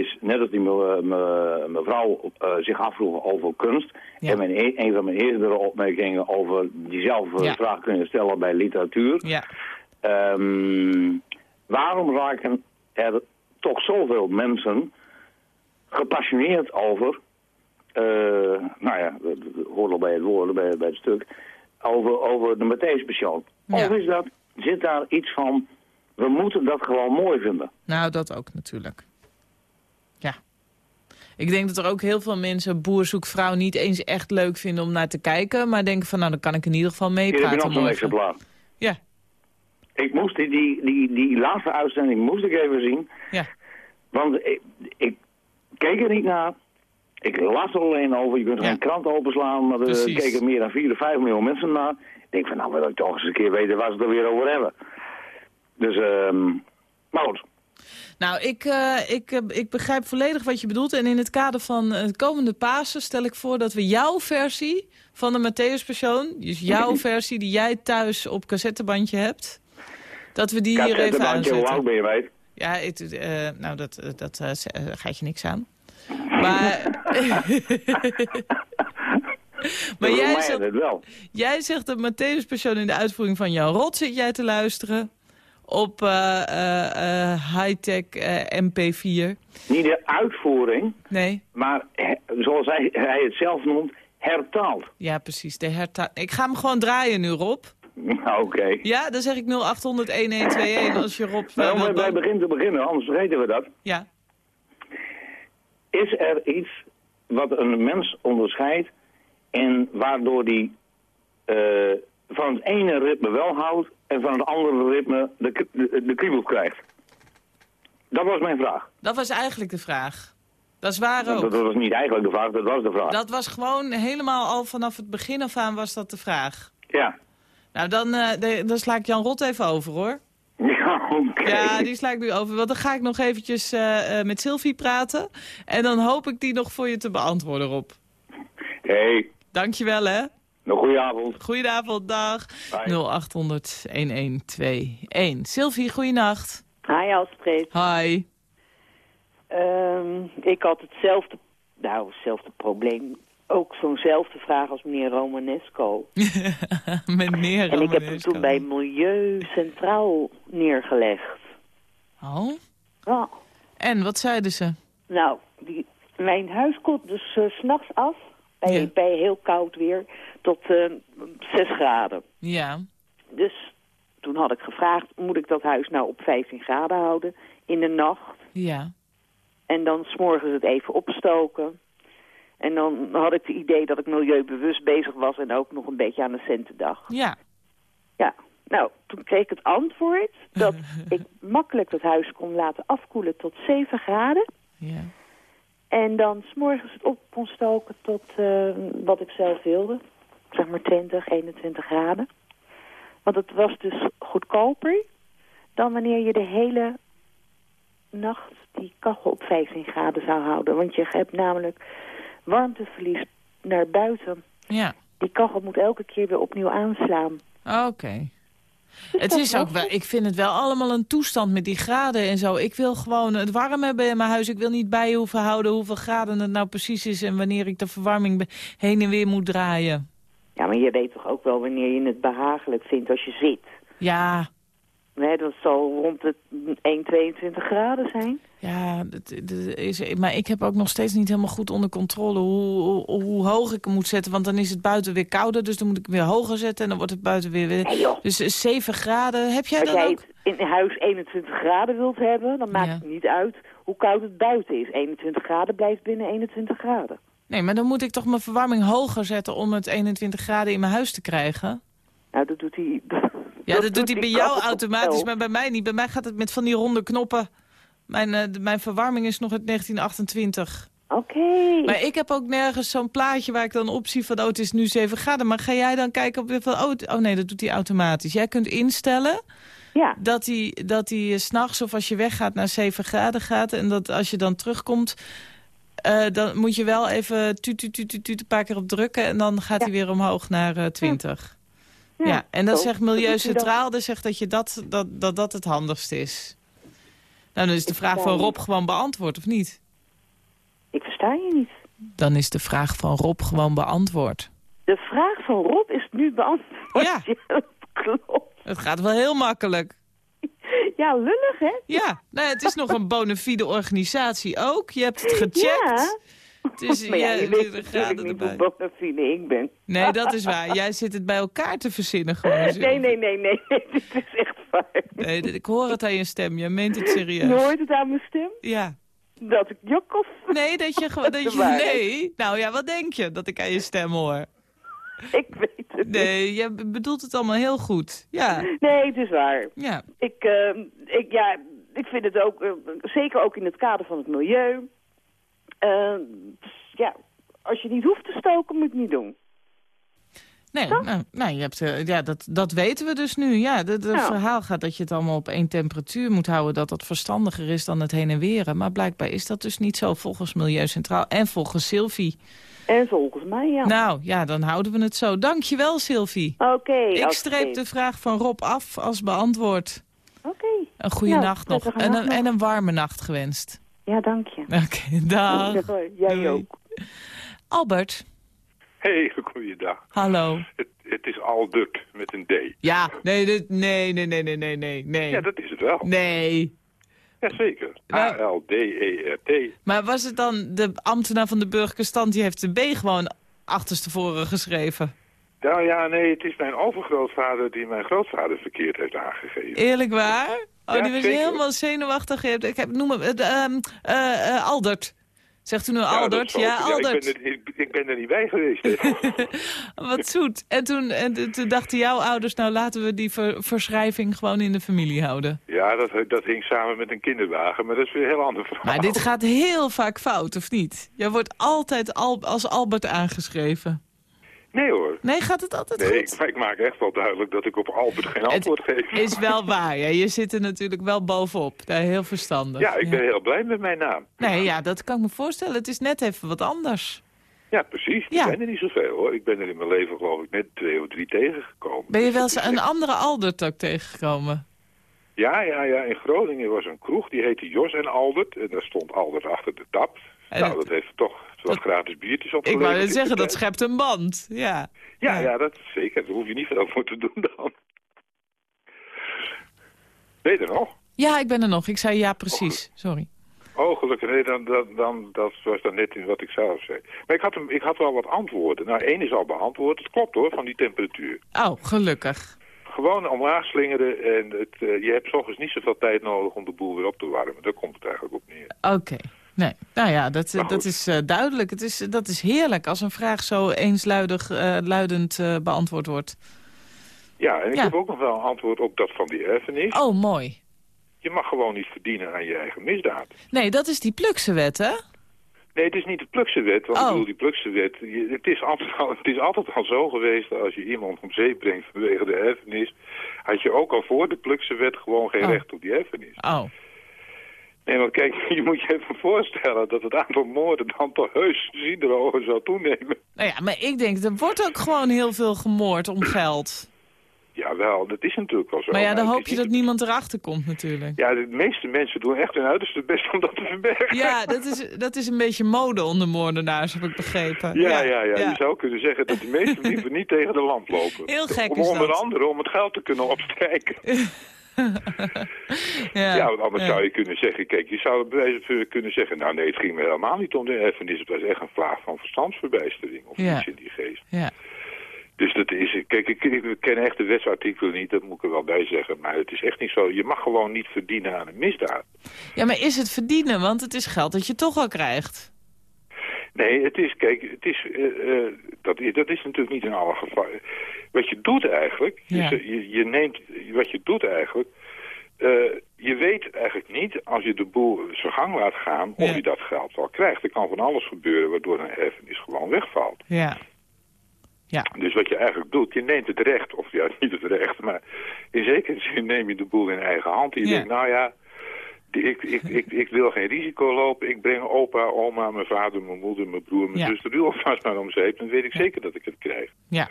is net als die me- me- mevrouw eh, zich afvroeg over kunst... Ja. en mijn, e- een van mijn eerdere opmerkingen over diezelfde Ja. vraag kunnen stellen bij literatuur... Ja, Ehm, waarom raken er toch zoveel mensen gepassioneerd over, eh, nou ja, dat hoort al bij het woord, bij, bij het stuk, over, over de Matthäus Passion? Ja. Of is dat, zit daar iets van we moeten dat gewoon mooi vinden. Nou, dat ook natuurlijk. Ja. Ik denk dat er ook heel veel mensen boer zoekt vrouw niet eens echt leuk vinden om naar te kijken. Maar denken van, nou, dan kan ik in ieder geval heb je meepraten nog zo'n exemplaar. Ja, Ik moest die, die, die, die laatste uitzending moest ik even zien. ja. Want ik, ik keek er niet naar. Ik las er alleen over. Je kunt Ja. geen krant openslaan. Maar er keken meer dan 4 of 5 miljoen mensen naar. Ik denk van, nou wil ik toch eens een keer weten waar ze het er weer over hebben. Dus, ehm maar goed. Nou, ik, eh, ik, eh, ik begrijp volledig wat je bedoelt. En in het kader van het komende Pasen stel ik voor dat we jouw versie van de Matthäus-persoon... dus jouw versie die jij thuis op cassettebandje hebt... dat we die hier even Cassettebandje, hoe oud aanzetten. ben je, weet? Ja, het, eh, nou, dat, eh, dat eh, eh, gaat je niks aan. Maar, maar jij, zegt, jij zegt dat Matthäus-persoon in de uitvoering van Jan Rot zit jij te luisteren... op eh, eh, eh, high-tech eh, MP4. Niet de uitvoering, Nee, maar zoals hij, hij het zelf noemt, hertaald. ja precies. De ik ga hem gewoon draaien nu, Rob. Oké. Ja, dan zeg ik 0800-1121 als je Rob... Nou, wil bij, begin te beginnen, anders vergeten we dat. Ja, Is er iets wat een mens onderscheidt en waardoor die van het ene ritme wel houdt en van het andere ritme de, de, de kriebel krijgt? Dat was mijn vraag. dat was eigenlijk de vraag. Dat is waar ook. Dat, was niet eigenlijk de vraag, dat was de vraag. Dat was gewoon helemaal al vanaf het begin af aan was dat de vraag. Ja. Nou, dan, eh, de- dan sla ik Jan Rot even over, hoor. Ja, oké. Ja, die sla ik nu over. Want dan ga ik nog eventjes eh, eh, met Sylvie praten. En dan hoop ik die nog voor je te beantwoorden, Rob. hey, Dankjewel, hè. Een goede avond. Goedenavond, dag. Bye. 0800-1121. Sylvie, goeienacht. Hi Astrid. Hi. Ehm, ik had hetzelfde, nou, hetzelfde probleem. Ook zo'nzelfde vraag als meneer Romanesco. Meneer En ik heb hem Romanesco. toen bij Milieu Centraal neergelegd. Oh? Ja. En, wat zeiden ze? Nou, die, mijn huis komt dus s s'nachts af, bij, Ja. bij heel koud weer, tot eh 6 graden. Ja. Dus toen had ik gevraagd, moet ik dat huis nou op 15 graden houden in de nacht? Ja. En dan s'morgens het even opstoken. En dan had ik het idee dat ik milieubewust bezig was en ook nog een beetje aan de centendag. Ja. Ja, nou, toen kreeg ik het antwoord dat ik makkelijk het huis kon laten afkoelen tot 7 graden. Ja. En dan s'morgens het op kon stoken tot eh, wat ik zelf wilde. Zeg maar 20, 21 graden. Want het was dus goedkoper dan wanneer je de hele nacht die kachel op 15 graden zou houden. Want je hebt namelijk warmteverlies naar buiten. Ja. Die kachel moet elke keer weer opnieuw aanslaan. Oké. Het is ook wel, ik vind het wel allemaal een toestand met die graden en zo. Ik wil gewoon het warm hebben in mijn huis. Ik wil niet bij hoeven houden hoeveel graden het nou precies is... en wanneer ik de verwarming heen en weer moet draaien. Ja, maar je weet toch ook wel wanneer je het behagelijk vindt als je zit. Ja, Nee, dat zal rond de 1, 22 graden zijn. ja het is, maar ik heb ook nog steeds niet helemaal goed onder controle hoe, hoe, hoe hoog ik hem moet zetten. Want dan is het buiten weer kouder, dus dan moet ik hem weer hoger zetten... en dan wordt het buiten weer... weer dus eh, 7 graden, heb jij als dat jij ook? in huis 21 graden wilt hebben, dan maakt Ja. het niet uit hoe koud het buiten is. 21 graden blijft binnen 21 graden. Nee, maar dan moet ik toch mijn verwarming hoger zetten... om het 21 graden in mijn huis te krijgen? Nou, dat doet hij... Ja, dat, doet hij bij die jou automatisch, maar bij mij niet. Bij mij gaat het met van die ronde knoppen. Mijn, eh, de- mijn verwarming is nog uit 1928. Oké. Maar ik heb ook nergens zo'n plaatje waar ik dan op zie van... oh, het is nu 7 graden. Maar ga jij dan kijken op... Van, oh, oh nee, dat doet hij automatisch. Jij kunt instellen Ja, dat hij, dat hij eh, 's s'nachts of als je weggaat naar 7 graden gaat... en dat als je dan terugkomt... eh, dan moet je wel even tuut, tuut, tuut, tuut, tuut een paar keer op drukken... en dan gaat Ja. hij weer omhoog naar eh 20. Ja, en dan zo. zegt Dat Milieu. Centraal, dat zegt dat, je dat, dat, dat dat het handigst is. Nou, dan is de Ik vraag van Rob gewoon beantwoord, of niet? Ik versta je niet. Dan is de vraag van Rob gewoon beantwoord. De vraag van Rob is nu beantwoord. Ja. dat klopt. Het gaat wel heel makkelijk. Ja, lullig, hè? Ja, nou, het is nog een bona fide organisatie ook. Je hebt het gecheckt. Het maar ja, je weet de natuurlijk niet erbij. hoe bona fide ik ben. Nee, dat is waar. Jij zit het bij elkaar te verzinnen gewoon. Nee, nee, nee, nee. Dit is echt waar. Nee, ik hoor het aan je stem. Je meent het Je serieus. hoort het aan mijn stem? Ja. Dat ik jok of... Nee, dat je gewoon... Dat je, nee. Nou ja, wat denk je dat ik aan je stem hoor? Ik weet het Nee, je bedoelt het allemaal heel goed. Ja. Nee, het is waar. Ja. Ik, eh, ik, ja, ik vind het ook, eh, zeker ook in het kader van het milieu. Dus ja, als je niet hoeft te stoken, moet je het niet doen. Nee, nou, nou, je hebt, eh, ja, dat, dat weten we dus nu. Ja, het Nou. verhaal gaat dat je het allemaal op één temperatuur moet houden... dat dat verstandiger is dan het heen en weren. Maar blijkbaar is dat dus niet zo volgens Milieu Centraal en volgens Sylvie. En volgens mij, ja. Nou, ja, dan houden we het zo. Dankjewel, Sylvie. Oké. Ik streep de vraag van Rob af als beantwoord. Oké. Een goede Nou, nacht nog. En een, nog. en een warme nacht gewenst. Ja, dank je. Oké, dag. Hoi, Jij Doei. ook. Albert, Hey, goeiedag. hallo. Het, het is Aldert met een D. Ja, nee, dit, nee, nee, nee, nee, nee, nee. Ja, dat is het wel. Nee. Jazeker. Nou- A-L-D-E-R-T. Maar was het dan de ambtenaar van de burgerlijke stand... die heeft de B gewoon achterstevoren geschreven? Nou ja, nee, het is mijn overgrootvader die mijn grootvader verkeerd heeft aangegeven. Eerlijk waar? Oh, Ja, die was zeker. helemaal zenuwachtig. Ik heb, noem hem, ehm, eh, eh, Aldert. Zegt u Ja, dat Aldert? Ja, ik, Aldert. ben er, ik, ik ben er niet bij geweest. Wat zoet. En toen, en toen dachten jouw ouders, nou laten we die ver- verschrijving gewoon in de familie houden. ja, dat, dat hing samen met een kinderwagen, maar dat is weer een heel ander verhaal. Maar dit gaat heel vaak fout, of niet? Jij wordt altijd al, als Albert aangeschreven. Nee hoor. Nee, gaat het altijd Nee, goed? ik, ik maak echt wel duidelijk dat ik op Albert geen antwoord geef. Is wel waar, ja. Je zit er natuurlijk wel bovenop. Daar heel verstandig. Ja, ik ben heel blij met mijn naam. Nee, ja, dat kan ik me voorstellen. Het is net even wat anders. Ja, precies. Ja. Ik ben er niet zoveel hoor. Ik ben er in mijn leven geloof ik net twee of drie tegengekomen. Ben je wel eens een andere Aldert ook tegengekomen? Ja, ja, ja. In Groningen was een kroeg, die heette Jos en Albert. En daar stond Albert achter de tap. En nou, dat heeft toch wat gratis biertjes Ik opgeleverd. wou net in zeggen, dat schept een band. Ja. Ja, ja, dat is zeker. Daar hoef je niet veel voor te doen dan. Ben je er nog? Ja, ik ben er nog. Ik zei ja, precies. Sorry. Oh, gelukkig. Nee, dan, dan, dan, dat was dan net in wat ik zelf zei. Maar ik had, hem, ik had wel wat antwoorden. Nou, één is al beantwoord. Het klopt hoor, van die temperatuur. Oh, gelukkig. Gewoon omlaag slingeren en het, eh, je hebt soms niet zoveel tijd nodig om de boel weer op te warmen. Daar komt het eigenlijk op neer. Oké. Nee, nou ja, dat, dat is eh, duidelijk. Het is, dat is heerlijk als een vraag zo eensluidig eh, luidend eh, beantwoord wordt. Ja, en ik Ja. heb ook nog wel een antwoord op dat van die erfenis. Oh, mooi. Je mag gewoon niet verdienen aan je eigen misdaad. Nee, dat is die Plukse-wet, hè? Nee, het is niet de Plukse-wet, want Oh. ik bedoel, die Plukse-wet... je- Het is, altijd al, het is altijd al zo geweest dat als je iemand om zee brengt vanwege de erfenis... had je ook al voor de Plukse-wet gewoon geen Oh. recht op die erfenis. Oh. Nee, want kijk, je moet je even voorstellen dat het aantal moorden dan toch heus zienderogen zou toenemen. Nou ja, maar ik denk, er wordt ook gewoon heel veel gemoord om geld. Jawel, dat is natuurlijk wel zo. Maar ja, dan hoop je dat niemand erachter komt natuurlijk. Ja, de meeste mensen doen echt hun uiterste best om dat te verbergen. Ja, dat is, dat is een beetje mode onder moordenaars, heb ik begrepen. Ja, ja, ja, Je zou kunnen zeggen dat de meesten liever niet tegen de lamp lopen. Heel gek om is onder dat. andere om het geld te kunnen opstrijken. Ja, Ja, want anders ja. zou je kunnen zeggen, kijk, je zou bij wijze kunnen zeggen, nou nee, het ging me helemaal niet om de erfenis, het was echt een vlaag van verstandsverbijstering of Ja. iets in die geest. Ja. Dus dat is, kijk, ik, ik ken echt de wetsartikelen niet, dat moet ik er wel bij zeggen, maar het is echt niet zo, je mag gewoon niet verdienen aan een misdaad. ja, maar is het verdienen? Want het is geld dat je toch al krijgt. Nee, het is, kijk, het is, eh, eh, dat, is- dat is natuurlijk niet in alle gevallen. Wat je doet eigenlijk, Ja. je, je neemt, wat je doet eigenlijk, eh, je weet eigenlijk niet, als je de boel zijn gang laat gaan, of Ja. je dat geld wel krijgt. Er kan van alles gebeuren waardoor een erfenis gewoon wegvalt. Ja. Ja. Dus wat je eigenlijk doet, je neemt het recht, of ja, niet het recht, maar in zekere zin neem je de boel in eigen hand. En je Ja. denkt, nou ja, ik, ik, ik, ik wil geen risico lopen. Ik breng opa, oma, mijn vader, mijn moeder, mijn broer, mijn Ja. zus de buur vast maar om zeep. Dan weet ik zeker dat ik het krijg. Ja.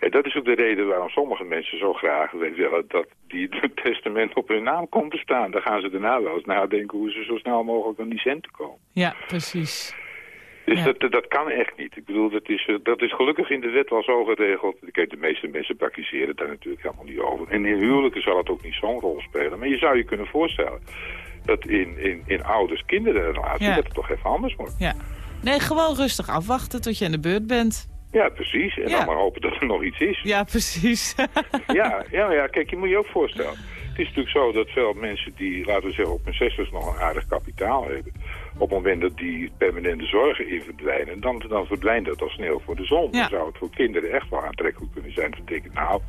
En dat is ook de reden waarom sommige mensen zo graag willen dat die het testament op hun naam komt te staan. Dan gaan ze daarna wel eens nadenken hoe ze zo snel mogelijk aan die centen komen. Ja, precies. Dus Ja. dat, dat kan echt niet. Ik bedoel, dat is, eh, dat is gelukkig in de wet wel zo geregeld. Kijk, de meeste mensen praktiseren daar natuurlijk helemaal niet over. En in huwelijken zal het ook niet zo'n rol spelen. Maar je zou je kunnen voorstellen dat in, in, in ouders-kinderrelatie Ja. dat het toch even anders wordt. Ja. Nee, gewoon rustig afwachten tot je aan de beurt bent. Ja, precies. En Ja. dan maar hopen dat er nog iets is. Ja, precies. Ja, ja, ja, kijk, je moet je ook voorstellen. Het is natuurlijk zo dat veel mensen die, laten we zeggen, op hun zestigste nog een aardig kapitaal hebben. Op het moment dat die permanente zorgen in verdwijnen, dan, dan verdwijnt dat als sneeuw voor de zon. Ja. Dan zou het voor kinderen echt wel aantrekkelijk kunnen zijn. Te denken, nou,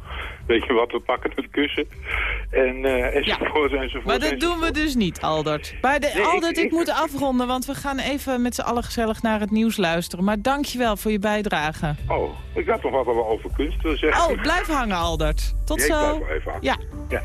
weet je wat, we pakken het kussen. En, eh enzovoort, enzovoort. Maar dat doen we dus niet, Aldert. Maar de, Nee, ik- Aldert, ik, ik- moet afronden, want we gaan even met z'n allen gezellig naar het nieuws luisteren. Maar dankjewel voor je bijdrage. Oh, ik had nog wat over kunst willen zeggen. Oh, blijf hangen, Aldert. Tot Ja, ik zo. blijf wel even hangen. Ja.